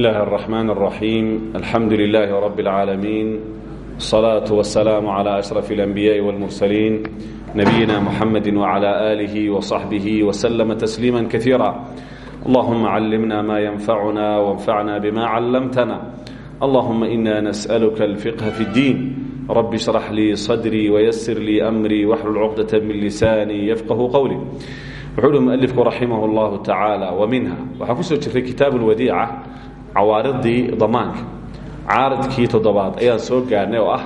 الله الرحمن الرحيم الحمد لله رب العالمين الصلاة والسلام على أشرف الأنبياء والمرسلين نبينا محمد وعلى آله وصحبه وسلم تسليما كثيرا اللهم علمنا ما ينفعنا وانفعنا بما علمتنا اللهم إنا نسألك الفقه في الدين رب اشرح لي صدري ويسر لي أمري واحلل عقدة من لساني يفقه قولي wuxuu uhi mualifku raximah اllahu tacaala wa minha waxaa kusoo jirtay kitaab ulwadiica cawaaridii damaanka. Caaridkii toddobaad ayaan soo gaarhnay oo ah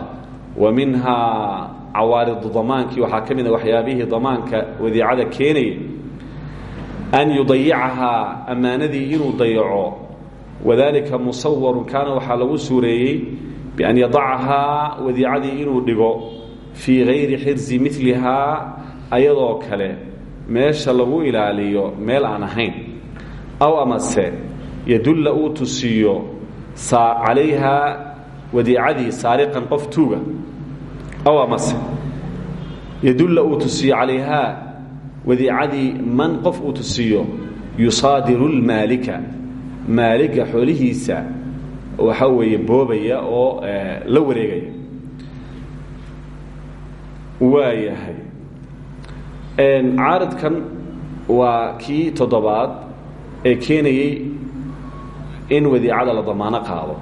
wa minhaa cawaaridu damaankii waxaa ka mida waxyaabihii damaanka wadiicada keenaya an yudayicahaa ammaanadii inuu dayaco. Wadalika musawarun kaana waxaa lagu suureeyey bian yadacahaa wadiicadii inuu dhigo fii gayri xirzi milihaa ayadoo kale meesha lagu ilaaliyo meel aan ahayn aw amase yadulla uu tusiiyo calayhaa wadiicadii saariqan qof tuuga. Aw amase. Yadulla uu tusiiyo calayhaa wadiicadii man qof uu tusiiyo yusaadiru lmaalika maalika xoolihiisa waxaa weeye boobaya oo la wareegaya. Waayahay caaridkan waa kii toddobaad ee keenayey in wadiicada la damaano qaado.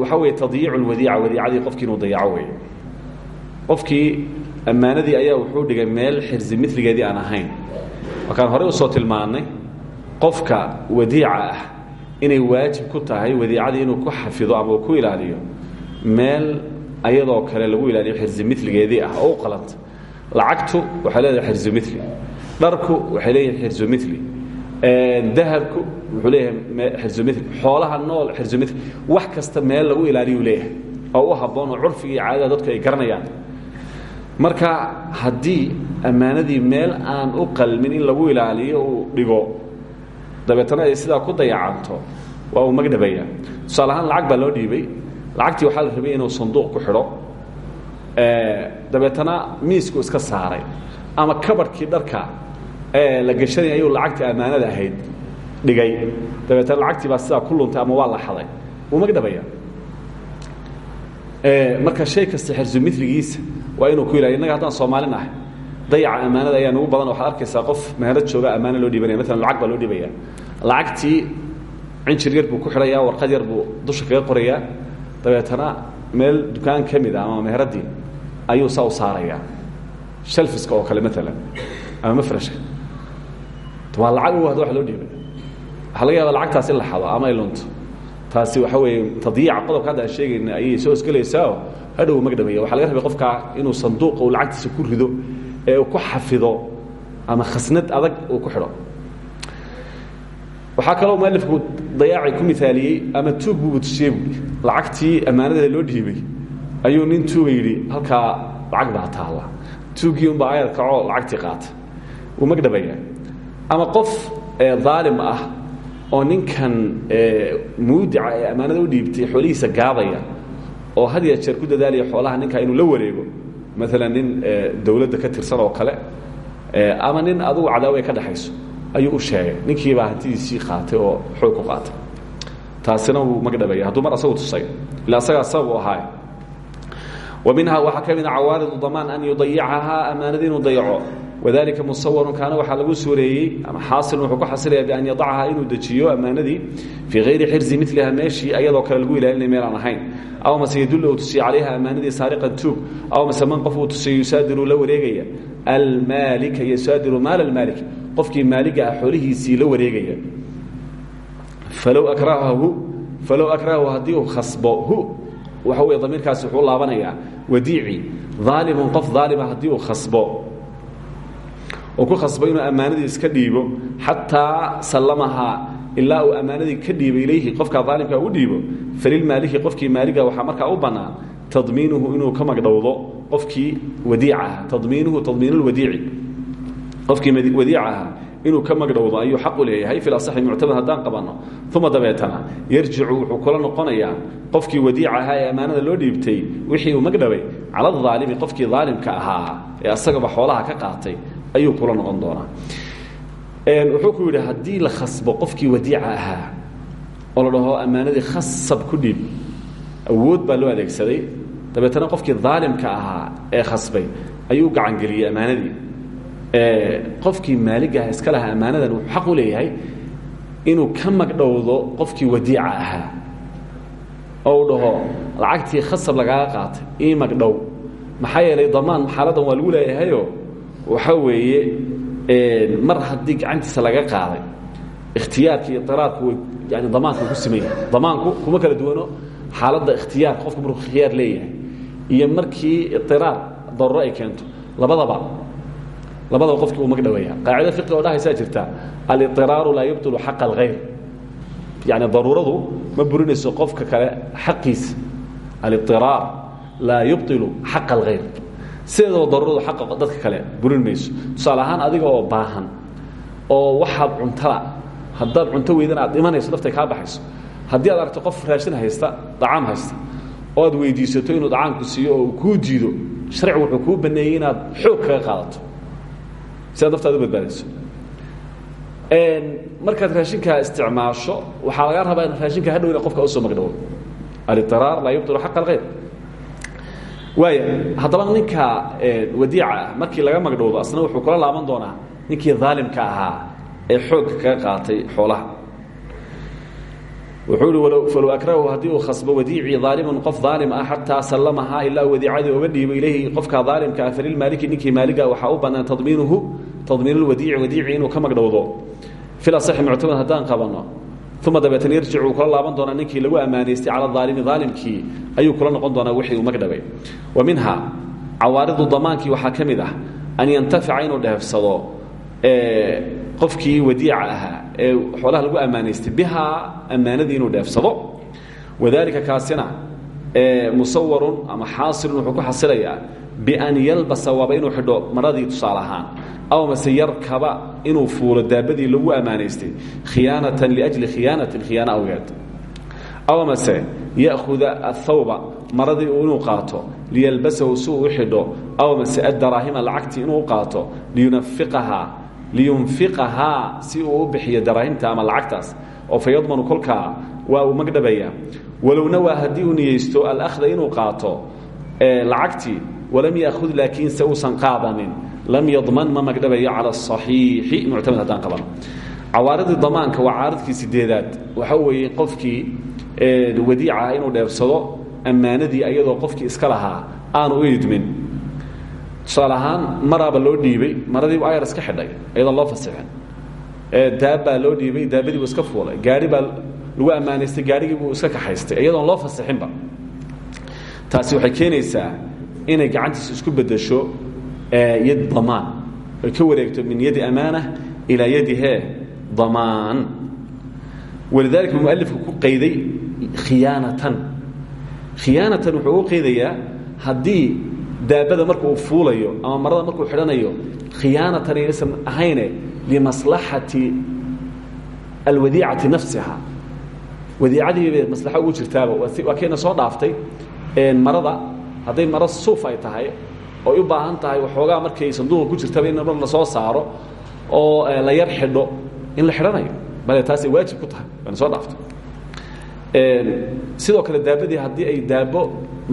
Waxaa weeye tadyiicu lwadiica wadiicadii qofkii inuu dayaco weeye. Qofkii ammaanadii ayaa wuxuu dhigay meel xirsi miligeedii aan ahayn. Markaan horey u soo tilmaannay qofka wadiica ah inay waajib ku tahay wadiicadii inuu ku xafido ama uu ku ilaaliyo meel ayadoo kale lagu ilaaliyo xirsi miligeedii ah. Oo u qalanta lacagtu waxay leedahay xirsu mili dharku waxay leeyihiin xirsu mili dahabku wuxuu leeyahay xirsu mili xoolaha nool xirsu mili wax kasta meel lagu ilaaliyuu leeyahay oo u habboon oo curfiga iyo caadada dadku ay garanayaan. Marka haddii ammaanadii meel aan u qalmin in lagu ilaaliyo uu dhigo dabeetana ay sidaa ku dayacanto waa uu magdhabaya tusaale ahaan lacag baa loo dhiibay. Lacagtii waxaa la rabay inuu sanduuq ku xidho. Dabeetana miisku iska saaray ama kabarhkii dharka la gashanay ayuu lacagtii ammaanada ahayd dhigay. Dabeetana lacagtii baa sidaa ku luntay ama waa la xaday. Wuu magdhabaya marka shay kasta xirsu miligiisa waa inuu ku ilaaliy innaga haddaan soomaalin ahay dayaca ammaanada ayaa nugu badan. Waxaad arkaysaa qof meherad jooga ammaano loo dhiibanaya maalan lacag baa loo dhiibaya lacagtii cinjir yar buu ku xidhayaa warqad yar buu dusha kaga qorayaa. Dabeetana meel dukaan ka mid a ama meheradii ayuu saa u saarayaa. Shalfiska oo kale maalan ama mafrashka waa lacag u wahdo wax loo dhiibay waxaa laga yaaba lacagtaas in la xado ama ay lunto taasi waxa weeye tadyiica qodobka hadda aan sheegayna ayay soo isgelaysaao hadhow magdhabaya waxaa laga rabay qofkaa inuu sanduuqa uu lacagtiisa ku rido ee uu ku xafido ama khasnad adag uu ku xidho. Waxaa kaloo mualifku dayaaci ku mithaaliyey ama tuug buuba tusiyey buui lacagtii ammaanada loo dhiibay. Ayuu nin tuuga yidhi halkaa lacag baa taalla tuugii unbaa ayad kacoo lacagtii qaata wuu magdhabaya ama qof daalim ah oo ninkan muudica ee ammaanada u dhiibtay xoolihiisa gaabaya oo had ya ku dadaalaya xoolaha ninkaa inuu la wareego maalan nin dawladda ka tirsan oo kale ama nin adugu cadaawa ka dhexayso ayuu u sheegay. Ninkiibaa hantidiisii qaatay oo xoog ku qaatay. Taasina wuu magdhabaya hadduu mar asagu tusay ila asagaa sabab u ahaay wa minhaa waxaa ka mida cawaaridu damaan an yudayicahaa wadalika musawarun kaana waxaa lagu suureeyey ama xaasilun wuxuu ku xasilaya bian yadacahaa inuu dejiyo ammaanadii fii hayri xirzi miliha meeshii ayadoo kale lagu ilaalinay meel aan ahayn. Aw mase yadulla uu tusiya calayha ammaanadii saariqan aw mase man qof uu yusaadiru la wareegaya. Almaalika yusaadiru maal almaalik qofkii maaliga ah xoolihiisii la wareegaya. Falow akrahahu falow akrahahu haddii uu khasbo hu waxa wuxuu laabanayaa wadiici aalimun qof aalima haddii uu oo ku khasbo inuu ammaanadii iska dhiibo xataa sallamahaa ilaa uu ammaanadii ka dhiibo ilayhi qofkaa aalimka u dhiibo falilmaaliki qofkii maaliga waxaa markaa u bannaan tadmiinuhu inuu ka magdhowdo qofkii wadiica ah tadmiinuhu tadmiinulwadiici qofkii wadiica inuu ka magdhowdo ayuu xaq u leeyahay fi asaxi muctamad haddaan qabanno uma dabeetana yarjicu wuxuu kula noqonayaa qofkii wadiica ee ammaanada loo dhiibtay wixii uu magdhabay cala aalimi qofkii aalimka ahaa ee asagaba xoolaha ka qaatay ayuu kula noqon doonaa. Wuxuu ku yidhi haddii la khasbo qofkii wadiica ahaa oo la dhaho ammaanadii khasab ku dhiib awood baa loo adeegsaday. Dabeetana qofkii daalimka ahaa ee khasbay ayuu gacangeliyey ammaanadii. Qofkii maaligaha iska lahaa ammaanadan wuxuu xaq u leeyahay inuu ka magdhowdo qofkii wadiica ahaa. Oo dhaho lacagtii khasab lagaaga qaatay ii magdhow. Maxaa yeelay damaan xaaladan waa lagu leeyahayo waxaa weeye mar haddii gacantiisa laga qaaday ikhtiyaarka iyo yani damaanka ku siman damaanku kuma kala duwano xaaladda ikhtiyaarka qofku markuu ikhtiyaar leeyahay iyo markii idiraar daruro ay keento. Labadaba labadaba qofkii uu magdhaweeya qaacida fiqi oo dhahaysaa jirta aliraaru laa yubtilu xaqa alhayr yani daruuradu ma burinayso qofka kale xaqiisa aliraar laa yubtilu xaqa alhayr sideedaba daruuradu xaqa dadka kale burin mayso. Tusaale ahaan adiga oo baahan oo waxaad cuntada haddaad cunto weydan aad dhimanayso naftay kaa baxayso haddii aad aragto qof raashin haysta dacaam haysta oo aad weydiisato inuu dacaamku siiyo oo uu kuu diido sharcigu wuxuu kuu baneeyey inaad xoog kaga qaadato. Si aad naftaada u badbaadayso. Markaad raashinkaa isticmaasho waxaa lagaa rabaa in raashinka hadhowna qofka u soo magdhawo aliraar laa yubطilu xaqa اlkhayr waaya haddaba ninka wadiica ah markii laga magdhowdo asna wuxuu kula laaban doonaa ninkii daalimka ahaa ee xoogka kaga qaatay xoolaha. Wuxuu ihi falow akrahu haddii uu khasbo wadiicii daalimun qof daalim ah xataa sallamahaa ilaa wadiicadii oga dhiibo ilayhi qofka daalimka ah falilmaaliki ninkii maaliga waxaa u bannaan tadmiinuhu tadmiinulwadiici wadiici inuu ka magdhowdo. Fil asaxi muctamad haddaan qabanno uma dabeetana yarjic uu kula laaban doonaa lagu ammaanaystay cala aalimi daalimkii ayuu kula noqon doonaa wixii magdhabay wa minha cawaaridu damaankii waxaa ka mid ah an yantafica inuu dheefsado qofkii wadiica ee xoolaha lagu ammaanaystay bihaa ammaanadii inuu dheefsado wadalika kaasina musawarun ama xaasilun wuxuu ku xasilayaa bian yalbasa waaba inuu xidho maradii tusaale ahaan aw mase yarkaba inuu fuulo daabadii lagu ammaanaystay khiyaanatan liajli khiyaanatin khiyaano awgeed aw mase ya'huda athawba maradii inuu qaato liyalbasahu si uu u xidho aw mase addaraahima lacagtii inuu qaato liyunafiqahaa liyunfiqahaa si uu u bixiyo daraahimta ama lacagtaas oo fa yadmanu kolkaa waa uu magdhabayaa walow nawaa haddii walam yaakhud laakiinse uusan qaadanin lam yadman ma magdhabayo cala asaxiixi muctamad haddaan qabano cawaaridii damaanka waa caaridkii sideedaad waxa weeye qofkii wadiica ah inuu dheefsado ammaanadii ayadoo qofkii iska lahaa aanu idmin tusaale loo dhiibay maradiibu ayar iska xidhay iyadoon loo fasixin daabbaa loo dhiibay daabadii buu iska fuulay gaari baa lagu ammaanaystay gaarigii buu iska kaxaystay iyadoon loo fasixinba taasi waxay keenaysaa inay gacantiisa isku bedesho yad damaan. Ka wareegto min yadi amaana ilaa yadi damaan. Walidaalika mualifku ku qayday khiyaanatan. Khiyaanatan wuxuu u qaydayaa haddii daabada marka uu fuulayo ama marada markuu xidhanayo khiyaanatan aysan ahayne limaslaxati alwadiicati nafsiha wadiicadiibay maslaxo ugu jirtaaba waa keena soo dhaaftay marada hadday maro suuf ay tahay oy u baahan tahay waxoogaa markay sanduuqa ku jirtaba in mar la soo saaro oo la yar xidho in la xidhanayo. Bale taasay waajib ku tahay. Waana soo dhaaftay sidoo kale daabadii haddii ay daabo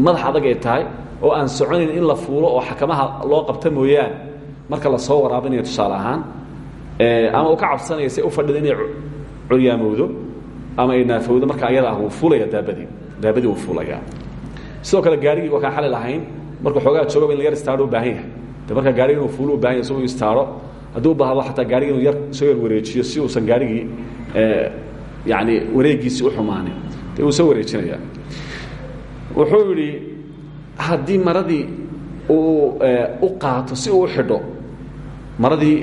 madax adag ay tahay oo aan soconayn in la fuulo oo xakamaha loo qabta mooyaan marka la soo waraabinayo tusaale ahaan ama uu ka cabsanaya si u fadhida inay curyaamowdo ama ay naafowdo marka ayada ah wuu fuulaya daabadii. Daabadii wuu fuulayaa sidoo kale gaarigii waa kaan xali lahayn. Marka xoogaa joogaba in la yar istaaro u baahan yahay. De marka gaarigi inuu fuulo u baahan yahay si uu istaaro haddii u baahdo xataa gaarigi inuu yar soo yar wareejiyo si uusan gaarigii yani wareegiisii u xumaanin. De wuu soo wareejinaya wuxuu yidhi haddii maradii uu u qaato si uu u xidho maradii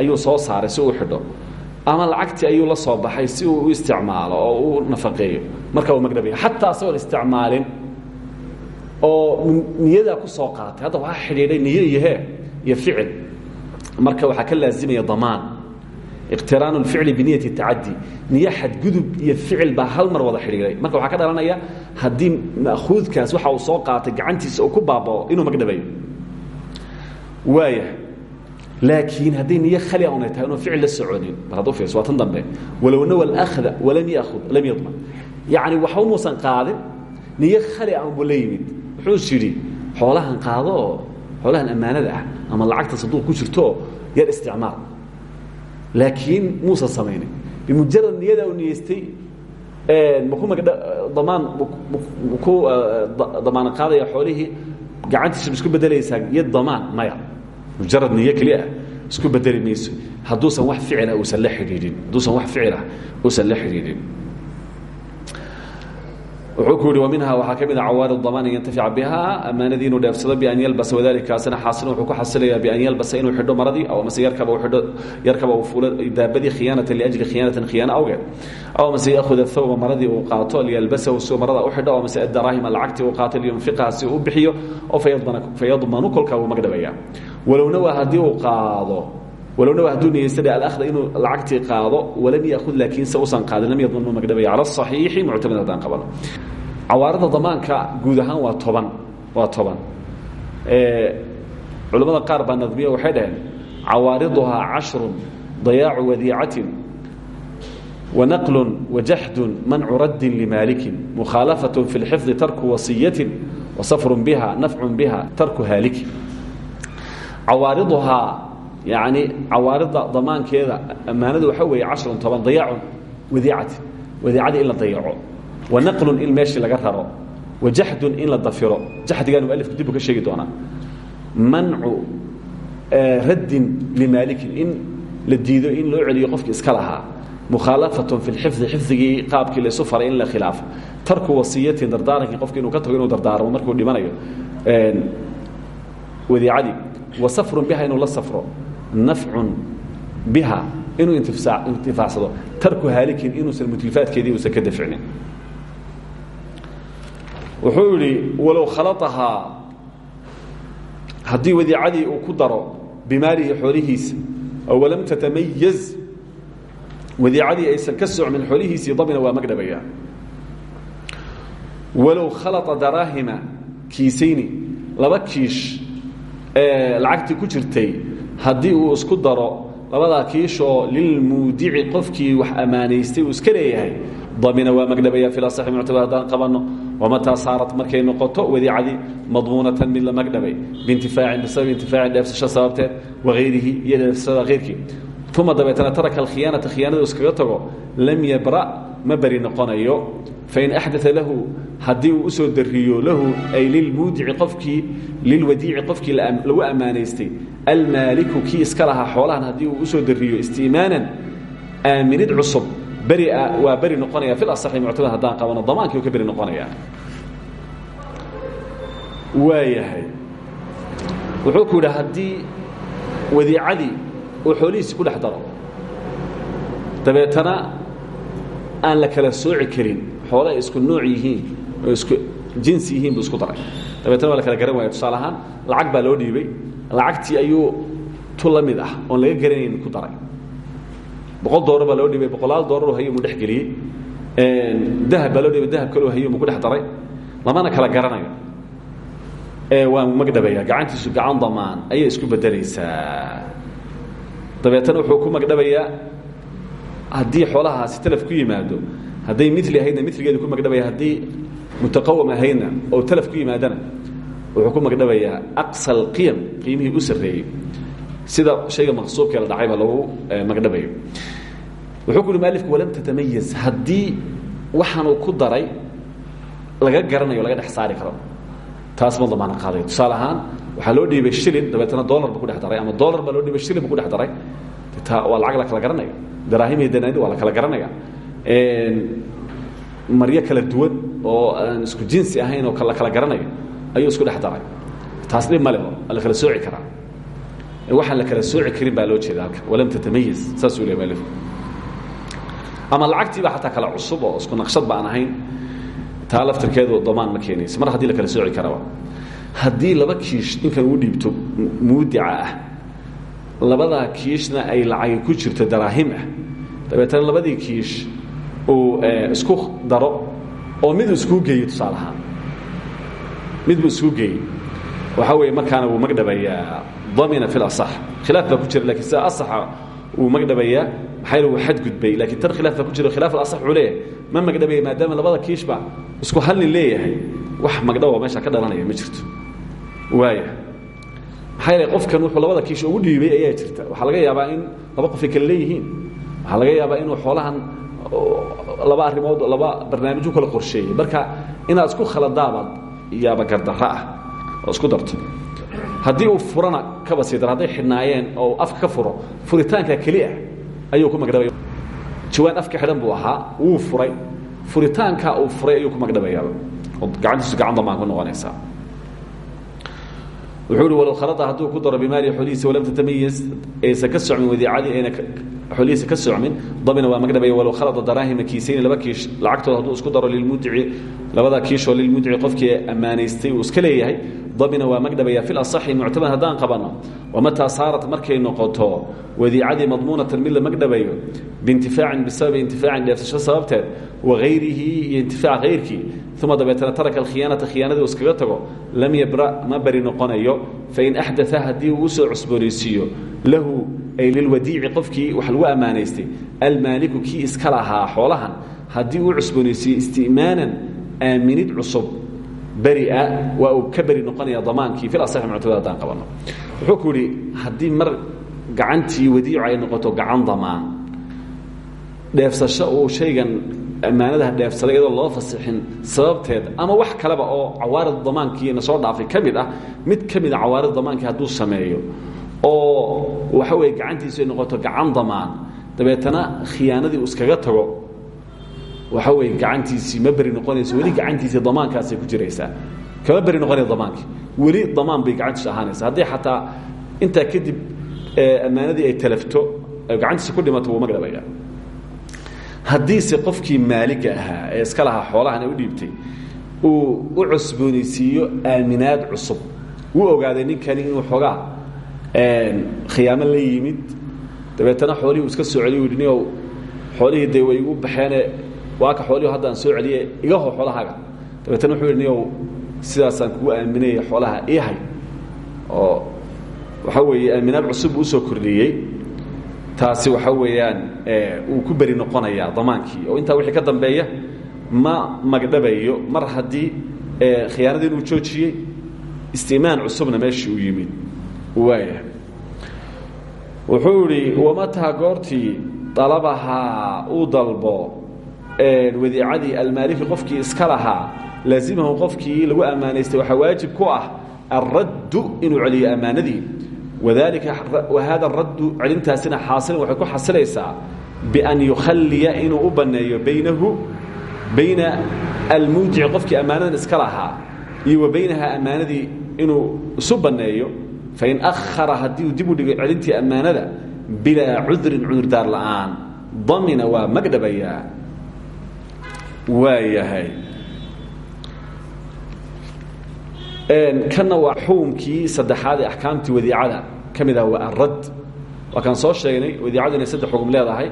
ayuu soo saaray si uu u xidho ama lacagtii ayuu la soo baxay si uu u isticmaalo oo u nafaqeeyo? Marka uu magdhabaya xataa asagoon isticmaalin oo niyadaa ku soo qaatay. Hadda waxaa xidhiidhay niyo iyo hee iyo ficil. Marka waxaa ka laazimaya damaan. Iqtiraanu اlficli biniyati tacadi niyo xadgudub iyo ficil baa hal mar wada xidhiidhay. Marka waxaa ka dhalanaya haddii ma'khuudkaas waxa uu soo qaatay gacantiisa uu ku baabao inuu magdhabayo waaya laakiin hadday niyo khali unay tahay inuu ficil la soconin bal hadduu fiirso waa tan dambe. Walow nawa alahda walam yaakhud lam yadman yacni waxba muusan qaadin niyo khali aan buu la yimid wuxuu is yidhi xoolahan qaado oo xoolahan ammaanada ah ama lacagta saduuq ku jirtooo yar isticmaal. Laakiin muusan samaynin bimujarad niyada uu niyeystay maku damaan ku damaana qaadaya xoolihii gacantiisa ma isku bedelaysaa iyo damaan maya. Mujarad niyo keli ah isku bedeli mayso. Hadduusan wax ficila uusan la xidhiidhin hadduusan wax ficilah uusan la xidhiidhin wuxuu ku yihi وminha waxaa ka mid a cawaari damaan an yantafica biha ammaanadii inuu dheefsado bian yalbasa. Wadalika kaasina xaasilun wuxuu ku xasilayaa bian yalbasa inuu xidho maradii aw mase yarkaba idho yarkaba uu fuulo daabadii khiyaanatan liajli khiyaanatin khiyaano awgeed. Aw mase yaahuda thawba maradii uu qaato liyalbasahu si marada u xidho aw mase adaraahima lacagtii uu qaato liyunfiqaha si uu bixiyo oo fayadmanu kolkaa wuu magdhabaya walowna waa haddii uu qaado walowna waa hadduu niyeystay alahda inuu lacagtii qaado walam yakud laakiinse usan qaadin lam yadman ma magdhabaya cala asaxiixi muctamad haddaan qabano. Cawaarida damaanka guud ahaan waa toban waa toban. Culimmada qaar baa nadmiya waxay dhaheen cawaariduhaa cashrun dayaacu wadiicatin wanaqlun wajaxdun mancu raddin limaalikin mukhaalafatun fi lxifdi tarku wasiyatin wasafrun biha nafcun biha tarku haalikin cawaariduhaa yani cawaarida damaankeeda ammaanadu waxa weeye cashrun toban dayaacun wadiicatin wadiicadii in la dayaco wanaqlun in meeshii laga raro. Wajaxdun in la dafiro. Jaxdigaan mualifku dib u ka sheegi doonaa. Mancu raddin limaalikin in la diido in loo celiyo qofki iska lahaa. Mukhaalafatun fi lxifdi xifdigii qaabkii laysu faray in la khilaafo tarku wasiyatin dardaarankii qofki inuu ka tago inuu dardaarmo markuu dhimanayo. Wadiicadii. Wa safrun biha inuu la safro nafcun biha inuu intifaacsado tarku haalikin inuusan mutlifaadkeedii uusan ka dafcinin wuxuu yidhi walow khalaahaa haddii wadiicadii uu ku daro bimaalihi xoolihiisa oo walam tatamayaz wadiicadii aysan ka socmin xoolihiisii damina waa magdhabaya walow khalaa daraahima kiisayni laba kiish lacagtii ku jirtay haddii uu isku daro labadaa kiishoo lilmuudici qofkii wax ammaanaystay uu iska leeyahay damina waa magdhabaya fi aصi muctamad haddaan qabanno wamataa saarat markay noqoto wadiicadii madmuunatan mid la magdhabay biintifaacin bisababi intifaacin dheefsasho sababteed wagayrihi iyo dheefsashada hayrkii uma dabeetana taraka alkhiyaanata khiyaanada iskaga tago lam yabra ma beri noqonayo fain axdaa lahu haddii uu u soo dariyo lahu ay lilmuudici qofkii lilwadiici qofkii lagu ammaanaystay almaaliku kii iska lahaa xoolahan haddii uu u soo dariyo istiimaanan aaminid cusub beria waa beri noqonaya fi aصi muctamad haddaan qabano damaankii u ka beri noqonaya. Waayahay wuxuu ku yidhi haddii wadiicadii uu xoolihiisi ku dhex daro aan la kala sooci karin xoole ay isku nooc yihiin oo isku jinsi yihiin buu isku daray. Dabeetana waa la kala garan waaya tusaale ahaan lacag baa loo dhiibay. Lacagtii ayuu tu la mid ah oon laga garanayn ku daray. Boqol doolar baa loo dhibay boqolaal doolaroo hayo mu dhex geliyey. Dahab baa loo dhibay dahab kaloo hayo mu ku dhex daray. Lamana kala garanayo. Waa magdhabaya gacantiisu gacan damaan ayay isku bedelaysaa dabeetana wuxuu ku magdhabayaa haddii xoolahaasi talaf ku yimaado hadday mili ahaydna miligeedu ku magdhabaya haddii mutaqawam ahaydna oo talaf ku yimaadana wuxuu ku magdhabayaa aqsa alqiyam qiimihii u sarreeyey. Sida hayga maqsuubkee la dhacayba lagu magdhabayo. Wuxuu ku uhi mualifku walam tatamayaz haddii waxaanuu ku daray laga garanayo laga dhex saari karo taas ma damaana qaadayo. Tusaale ahaan waxaa loo dhiibay shilin dabeetana dolar bu ku dhex daray ama dolar baa loo dhiibay shilin bu ku dhex daray. Ta waa lacag la kala garanaya daraahimii danaanid waa la kala garanaya maryo kala duwan oo aan isku jinsi ahayn oo la kala garanayo ayuu isku dhex daray. Taas dhib male la kala sooci karaa. Waxaan la kala sooci karin baa loo jeeda halka walam tatamayiz saasuu le malifku ama lacagtiiba xataa kala cusub oo isku naqshad ba aan ahayn taa laftirkeedu damaan ma keenayso mar haddii la kala sooci karaba haddii laba kiish ninkan uu dhiibto muudica ah labadaa kiishna ay lacagi ku jirto daraahim ah. Dabeetana labadii kiish uu isku daro oo miduu iskuu geeyo tusaale ahaan mid buu iskuu geeyey waxaa weeye markaana wuu magdhabayaa damina fi lasax khilaaf baa ku jira lakiin sida asaxa wuu magdhabayaa maxaa yeele wuu xadgudbay. Lakiin tan khilaaf baa ku jira khilaaf alasax wuxuu leeyahay. Ma magdhabaya maadaama labada kiishba isku hallin leeyahay. Wax magdhabo meesha ka dhalanaya ma jirto. Waaya maxaa yeele qofkan wuxuu labada kiish ugu dhiibay ayaa jirta. Waxaa laga yaabaa in laba qof ay kale leeyihiin. Waxaa laga yaabaa inuu xoolahan laba arrimood laba barnaamij u kala qorsheeyey. Marka inaad isku khaladaabaad yaaba gardarro ah oo isku darto. Haddii uu furana kaba sii dar hadday xidhnaayeen oo afka ka furo furitaanka keli ah ayuu ku magdhabaya jawaan afka xidhan buu ahaa wuu furay. Furitaankaa uu furay ayuu ku magdhabayaaba oo gacantiisu gacan damaan ku noqonaysaa. Wuxuu uhi walow khalada hadduu ku daro bimaali xoolihiisa walam tatamayiz aysan ka socmin wadiicadii ayna xoolihiisa ka socmin dabina waa magdhabaya walow khalada daraahima kiisayni laba kiish lacagtooda hadduu isku daro lilmudici labada kiishoo lilmudici qofkii ammaanaystay iska leeyahay dabina waa magdhabaya fi lasaxi muctamad haddaan qabanno wamataa saarat markay noqoto wadiicadii madmuunatan mid la magdhabayo biintifaacin bisababi intifaacin dheefsasho sababteed wagayrihi iyo intifaac hayrkii uma dabeetana taraka alkhiyaanata khiyaanadii uu iskaga tago lam yabra ma bari noqonayo fain axdaa haddii uu u soo cusboonaysiiyo lahu ay lilwadiici qofkii wax lagu ammaanaystay. Almaaliku kii iska lahaa xoolahan haddii uu cusboonaysiiyo istimaanan aaminid cusub beria waa uu ka beri noqonaya damaankii haddaan qabanno wuxuu ku yidhi mar gacantii wadiicu ay noqoto gacan damaan. Dheefsasho uu shaygan ammaanadaha dheefsaday iyadoo loo fasixin sababteed ama wax kaleba oo cawaarid damaankii soo dhaafay ka ah mid ka mid a cawaarid damaankii hadduu sameeyo oo waxa weeye gacantiisu noqoto gacan damaan. Dabeetana khiyaanadii iskaga tago waxa weeye gacantiisii ma beri noqonayso weli gacantiisii damaankaasay ku jiraysaa kama beri noqonaya damaankii. Weli damaan bay gacantiisu ahaanaysa haddii xataa intaa kadib ammaanadii ay talafto gacantiisa ku dhimato wuu magdhabaya haddiise qofkii maaliga ahaa ee iska lahaa xoolahan u dhiibtay uu u cusboonaysiiyo aaminaad cusub wuu ogaaday ninkani inuu xoogaa khiyaamo la yimid. Dabeetana xoolihii iska soo celiy niow xoolihii dee way igu baxeene. Waa ka xoolihi haddaan soo celiye iga ho xoolahaaga. Dabeetana wuxuu yidhi niow sidaasaan kugu aaminaya xoolaha ii oo waxaa weeye aaminaad cusub buu u soo kordhiyey. Taasi waxa weeyaan uu ku beri noqonayaa damaankii oo intaa wixii ka dambeeya ma magdhabayo mar haddii khiyaanadii inuu joojiyey istimaan cusubna meeshii uu yimid waaya wuxuu idhi wamataa goortii dalabahaa uu dalbo wadiicadii almaaliki qofkii iska lahaa laazimahu qofkii lagu ammaanaystay waxaa waajib ku ah alraddu inuu celiyo ammaanadii. Wadalika wahada raddu celintaasina xaasilin waxay ku xasilaysaa bian yukhaliya inuu u banneeyo baynahu bayna almuudici qofkii ammaanadan iska lahaa iyo wa baynaha ammaanadii inuu fain ahara haddii dib u dhigo celintii ammaanada bilaa cudrin cudurdaar la'aan damina waa magdhabayaa waa yahay kanna waa xukumkii saddexaad ee axkaamtii wadiicada ka mid ah waa alradd waa kaan soo sheegnay wadiicadu inay saddex xugum leedahay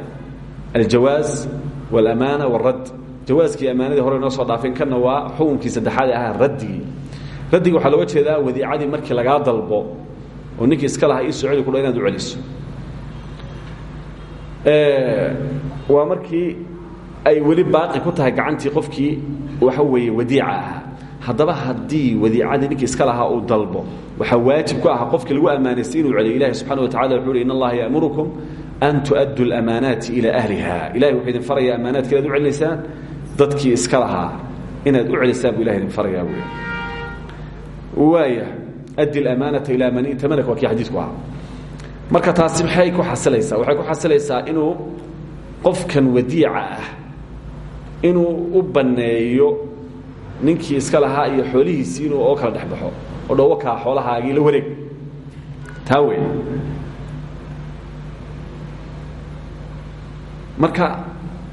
aljawaaz wاlamaana wاradd jawaaskii amaanadii hore inoo soo dhaafeen kanna waa xukumkii saddexaad ee ahaa raddigii raddiga waxaa looga jeedaa wadiicadii markii lagaa dalbo oo ninkii iska lahaa ii soo celi kudha inaad u celiso. Waa markii ay weli baaqi ku tahay gacantii qofkii waxa weeye wadiica ahaa. Haddaba haddii wadiicadii ninkii iska lahaa uu dalbo waxaa waajib ku ah qofkii lagu ammaanaystay inuu celiyo. Ilahi subxana wa tacala wuxuu uhi in allaha ya'murukum an tu'addu اlamaanaati ilaa ahliha. Ilahay wuxuu idin faraya ammaanaadka inaad u celinaysaan dadkii iska lahaa inaad u celisaan buu ilahi idin farayaa buui waaya addi اlamaanata ilaa man itamanaka waa kii xadiisku ahaa marka taasi maxay ku xasilaysaa waxay ku xasilaysaa inuu qofkan wadiica ah inuu u banneeyo ninkii iska lahaa iyo xoolihiisii inuu oo kala dhexbaxo oo dhowo kaa xoolahaagii la wareeg taa marka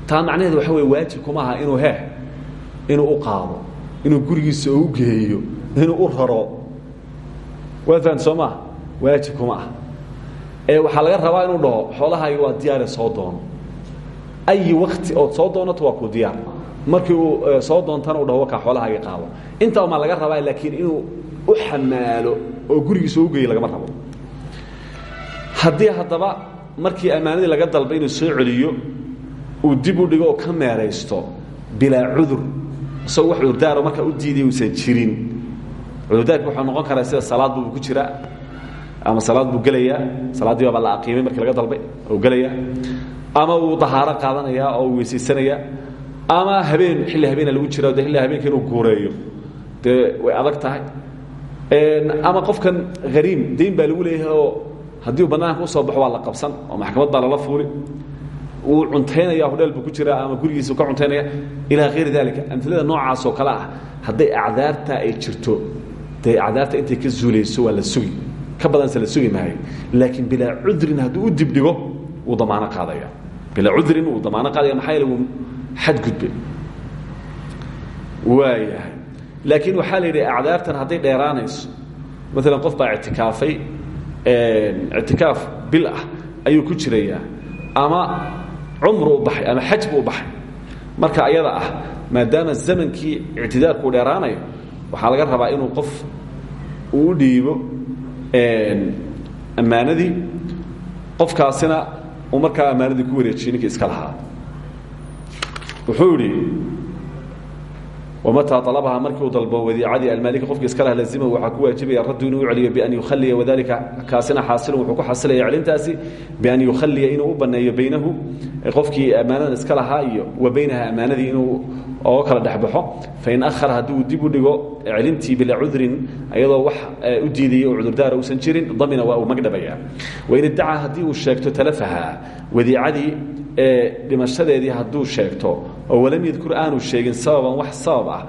taa macnaheedu waxa wey waajib kuma aha inuu he inuu u qaado inuu gurigiisa u geeyo inuu u raro waa fahan soo maa waajib kuma ah. Ee waxaa laga rabaa inuu dhaho xoolahaagi waa diyaare soo doono. Ayi wakti ood soo doonato waa ku diyaar. Markii uu soo doontana u dhaho wakaa xoolahaagii qaado. Intaa maa laga rabaa laakiin inuu u xamaalo oo gurigiisa u geeya lagama rabo. Haddii haddaba markii ammaanadii laga dalbay inuu soo celiyo uu dib u dhigo oo ka meeraysto bilaa cudur. Isagoo wax cudurdaaro markaa u diiday uusan jirin cudurdaarki wuxuu noqon karaa sida salaad buu ku jiraa ama salaad buu gelayaa. Salaaddii baaba la aqiimay markii laga dalbay oo gelayaa. Ama uu dahaaro qaadanayaa oo uu ama habeen xilli habeena lagu jira de xilli habeenka inuu guureeyo. Dee way adag tahay. Ama qofkan hariim dayn baa lagu leeyahay oo haddii uu bannaanka u soo baxo waa la qabsan oo maxkamad baa lala fuuli wuu cuntaynaya hodheel buu ku jiraa ama gurigiisa ka cuntaynaya ilaa hayri dalika amilada noocaasoo kale ah hadday acdaarta ay jirto dee acdaarta intay ka zuulayso waa la sugi. Ka badanse la sugi maayo laakiin bilaa cudrin hadduu u dibdhigo wuu damaano qaadaya. Bilaa cudrin wuu damaano qaadaya maxaa yeele wuu xadgudbe waayahay. Laakiin waxaa la yidhi acdaartan hadday dheeraanayso maalan qof baa ictikaafay ictikaaf bil ah ayuu ku jirayaa. Ama cumru u baxay ama xaj buu u baxay. Marka ayada ah maadaama zamankii ictidaarkuu dheeraanayo waxaa laga rabaa inuu qof uu dhiibo ammaanadii. Qofkaasina markaa ammaanadii ku wareejiyo ninkii iska lahaa. Wuxuu idhi wamataa alabaha markii uu dalbo wadiicadii almaalika qofkii iska laha lazima waxaa ku waajibaya raddu inuu u celiyo bian yukhaliya wadalika kaasina xaasilun wuxuu ku xasilaya celintaasi bian yukhaliya inuu u banneeyo baynahu qofkii ammaanada iska lahaa iyo wa baynaha ammaanadii inuu oga kala dhexbaxo fain ahara haddii uu dib u dhigo celintii bilaa cudrin ayadoo wax u diidaya oo cudurdaara uusan jirin damina waa uu magdhabaya wain iddacaa haddii uu sheegto talafaha wadiicadii dhimashadeedii hadduu sheegto oo walam yadkur sheegin sababan wax sabab ah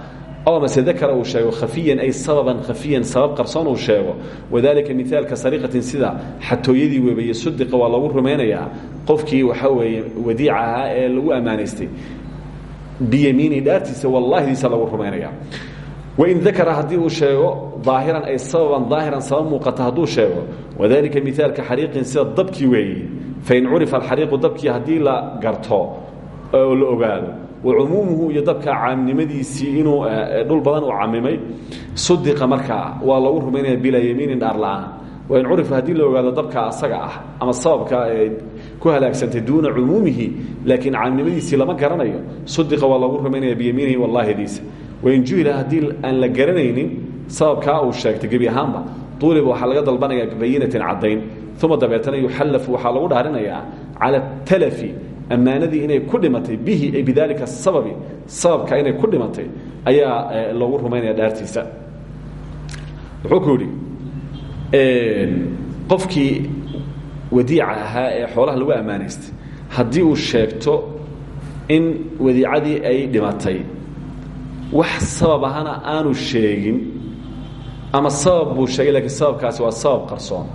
oo mase uu sheego khafiyan ay sababan khafiyan sabab qarsoon uu sheego. Wadalika miaalka sariqatin sida xatooyadii weebaye sudiqa waa lagu rumaynayaa. Qofkii waxa weeye wadiica ee lagu ammaanaystay biyamiini dhaartiisa wallaahidiisa lagu rumaynaya wain dakara haddii uu sheego aahiran ay sababan aahiran sabab muuqata hadduu sheego. Wadalika miaalka xariiqin sida dabkii weeye fain curifa alxariiqu dabkii haddii la garto oo la ogaado wacumuumuhu iyo dabka inuu dhul badan uu camimay sudiqa markaa waa lagu rumaynaya bilaa yamiinin dhaar la'aan wain curifa haddii la ogaado dabka asaga ah ama sababka ku halaagsantay duuna cumuumihi laakiin caamnimadiisii lama garanayo sudiqa waa lagu rumaynaya biyamiinihi wallaahidiisa wain juhila haddii aan la garanaynin sababkaa uu sheegtay gebi ahaanba uuliba waxaa laga dalbanaya bibayinatin uma dabeetana yuxallafu waxaa lagu dhaarinayaa cala talafi ammaanadii inay ku dhimatay bihi ay bidalika sababi sababka inay ku dhimatay ayaa loogu rumaynaya dhaartiisa wuxuu ku yidhi qofkii wadiica ee xoolaha lagu ammaanaystay haddii uu sheegto in wadiicadii ay dhimatay wax sabab ahana aanu sheegin ama sabab buu sheegay lakiin sababkaasi waa sabab qarsoon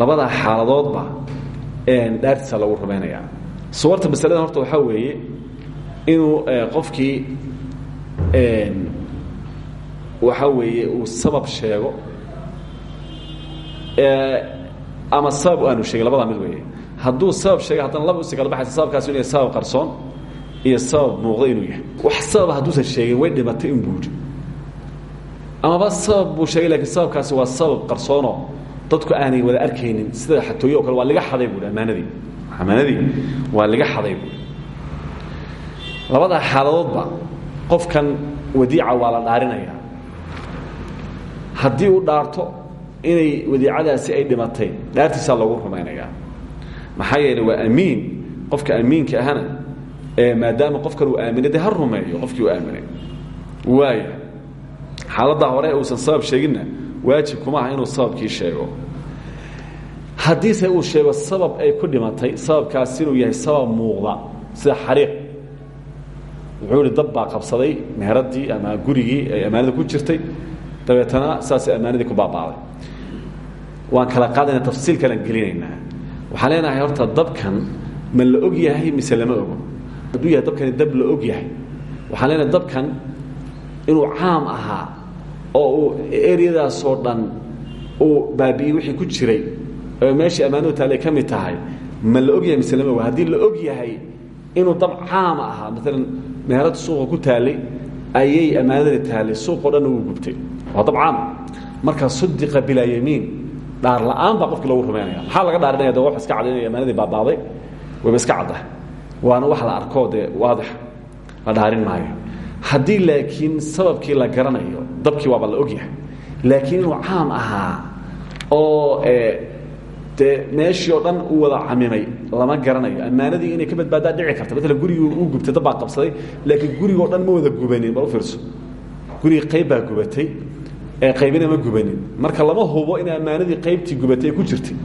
labadaa xaaladoodba dhaartiisa lagu rumaynaya suwarta masalada horta waxaa weeye inuu qofkii waxaa weeye uu sabab sheego ama sabab aanu sheegin labadaa mid weeye. Hadduu sabab sheegay haddana laba usi kala baxaysa sababkaasi inu yahay sabab qarsoon iyo sabab muuqda inuu yahay. Wax sababa hadduusan sheegin way dhimatay in buuri amaba sabab buu sheegay lakiin sababkaasi waa sabab qarsoonoo dadku aanay wada arkaynin sida xatooye kale waa liga xaday buui ammaanadii. Ammaanadii waa liga xaday buui xaaladoodba qofkan wadiica waa la dhaarinaya. Haddii uu dhaarto inay wadiicadaasi ay dhimatay dhaartiisaa loogu rumaynayaa. Maxaa yeeley waa amiin qofka amiinka ahana maadaama qofkan uu aaminay rumeeyo qofkii uu aaminay waaya xaaladda hore uusan sabab sheeginna waajib kuma aha inuu sababkii sheego haddiise uu sheego sabab ay ku dhimatay sababkaas inuu yahay sabab muuqda sida xariiq wuxuu ihi dab baa qabsaday meheradii ama gurigii ay ammaanada ku jirtay dabeetana saasay ammaanadii ku baabaaday waan kala qaadayna tafsiil kalaan gelinaynaa waxaan leenahay horta dabkan ma la og yahay mise lama ogo hadduu yahay dabkani dab la og yahay waxaan leenahay dabkan inuu caam ahaa oo uu eryadaasoo dhan uu baabi'iyey wixii ku jiray. Oo meeshii ammaanadu taallay ka mid tahay ma la og yahay mise lama ogo haddii la og yahay inuu dab caama ahaa maalan meherad suuqa ku taallay ayay ammaanadani taallay suuqoo dhanna wuu gubtay. Waa dab caam. Marka sudiqa bilaa yamiin dhaar la'aan baa qofkii lagu rumaynaya maxaa laga dhaarinaya de wax iska cadaynaya amaanadii baabaaday wayba iska cadda. Waana wax la arkoo dee waadix la dhaarin maayo haddii laakiin sababkii la garanayo dabkii waaba la ogyahay. Laakiin inuu caam ahaa oo dee meeshii oo dhan u wada camimay lama garanayo. Ammaanadii inay ka badbaadaa dhici karta. Maala gurigii uu gubtay dab baa qabsaday. Laakiin gurigoo dhan ma wada gubanin bal u fiirso. Gurigii qayb baa gubatay ee qaybina ma gubanin. Marka lama hubo in ammaanadii qaybtii gubatay ku jirtay.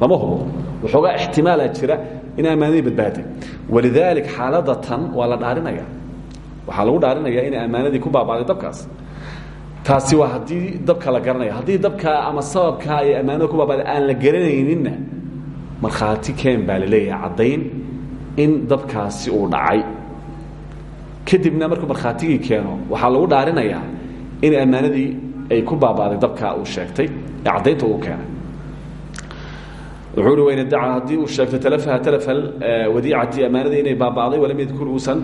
Lama hubo. Waxoogaa ixtimaala jira in ammaanadii badbaaday walidaalik xaaladda tan waa dhaarinaya waxaa lagu dhaarinaya inay ammaanadii ku baabaaday dabkaas. Taasi waa haddii dabka la garanaya haddii dabka ama sababka ay ammaanada ku baabaaday aan la garanayninna markhaati keen baa la leeyahay caddayn in dabkaasi uu dhacay. Kadibna markuu markhaatigii keeno waxaa lagu dhaarinayaa in ammaanadii ay ku baabaaday dabka uu sheegtay ee uu keenay wuxuu uhi wayn daca haddii uu sheegto talafaha talafa wadiicati ammaanadii inay baaba'day walam yadkur uusan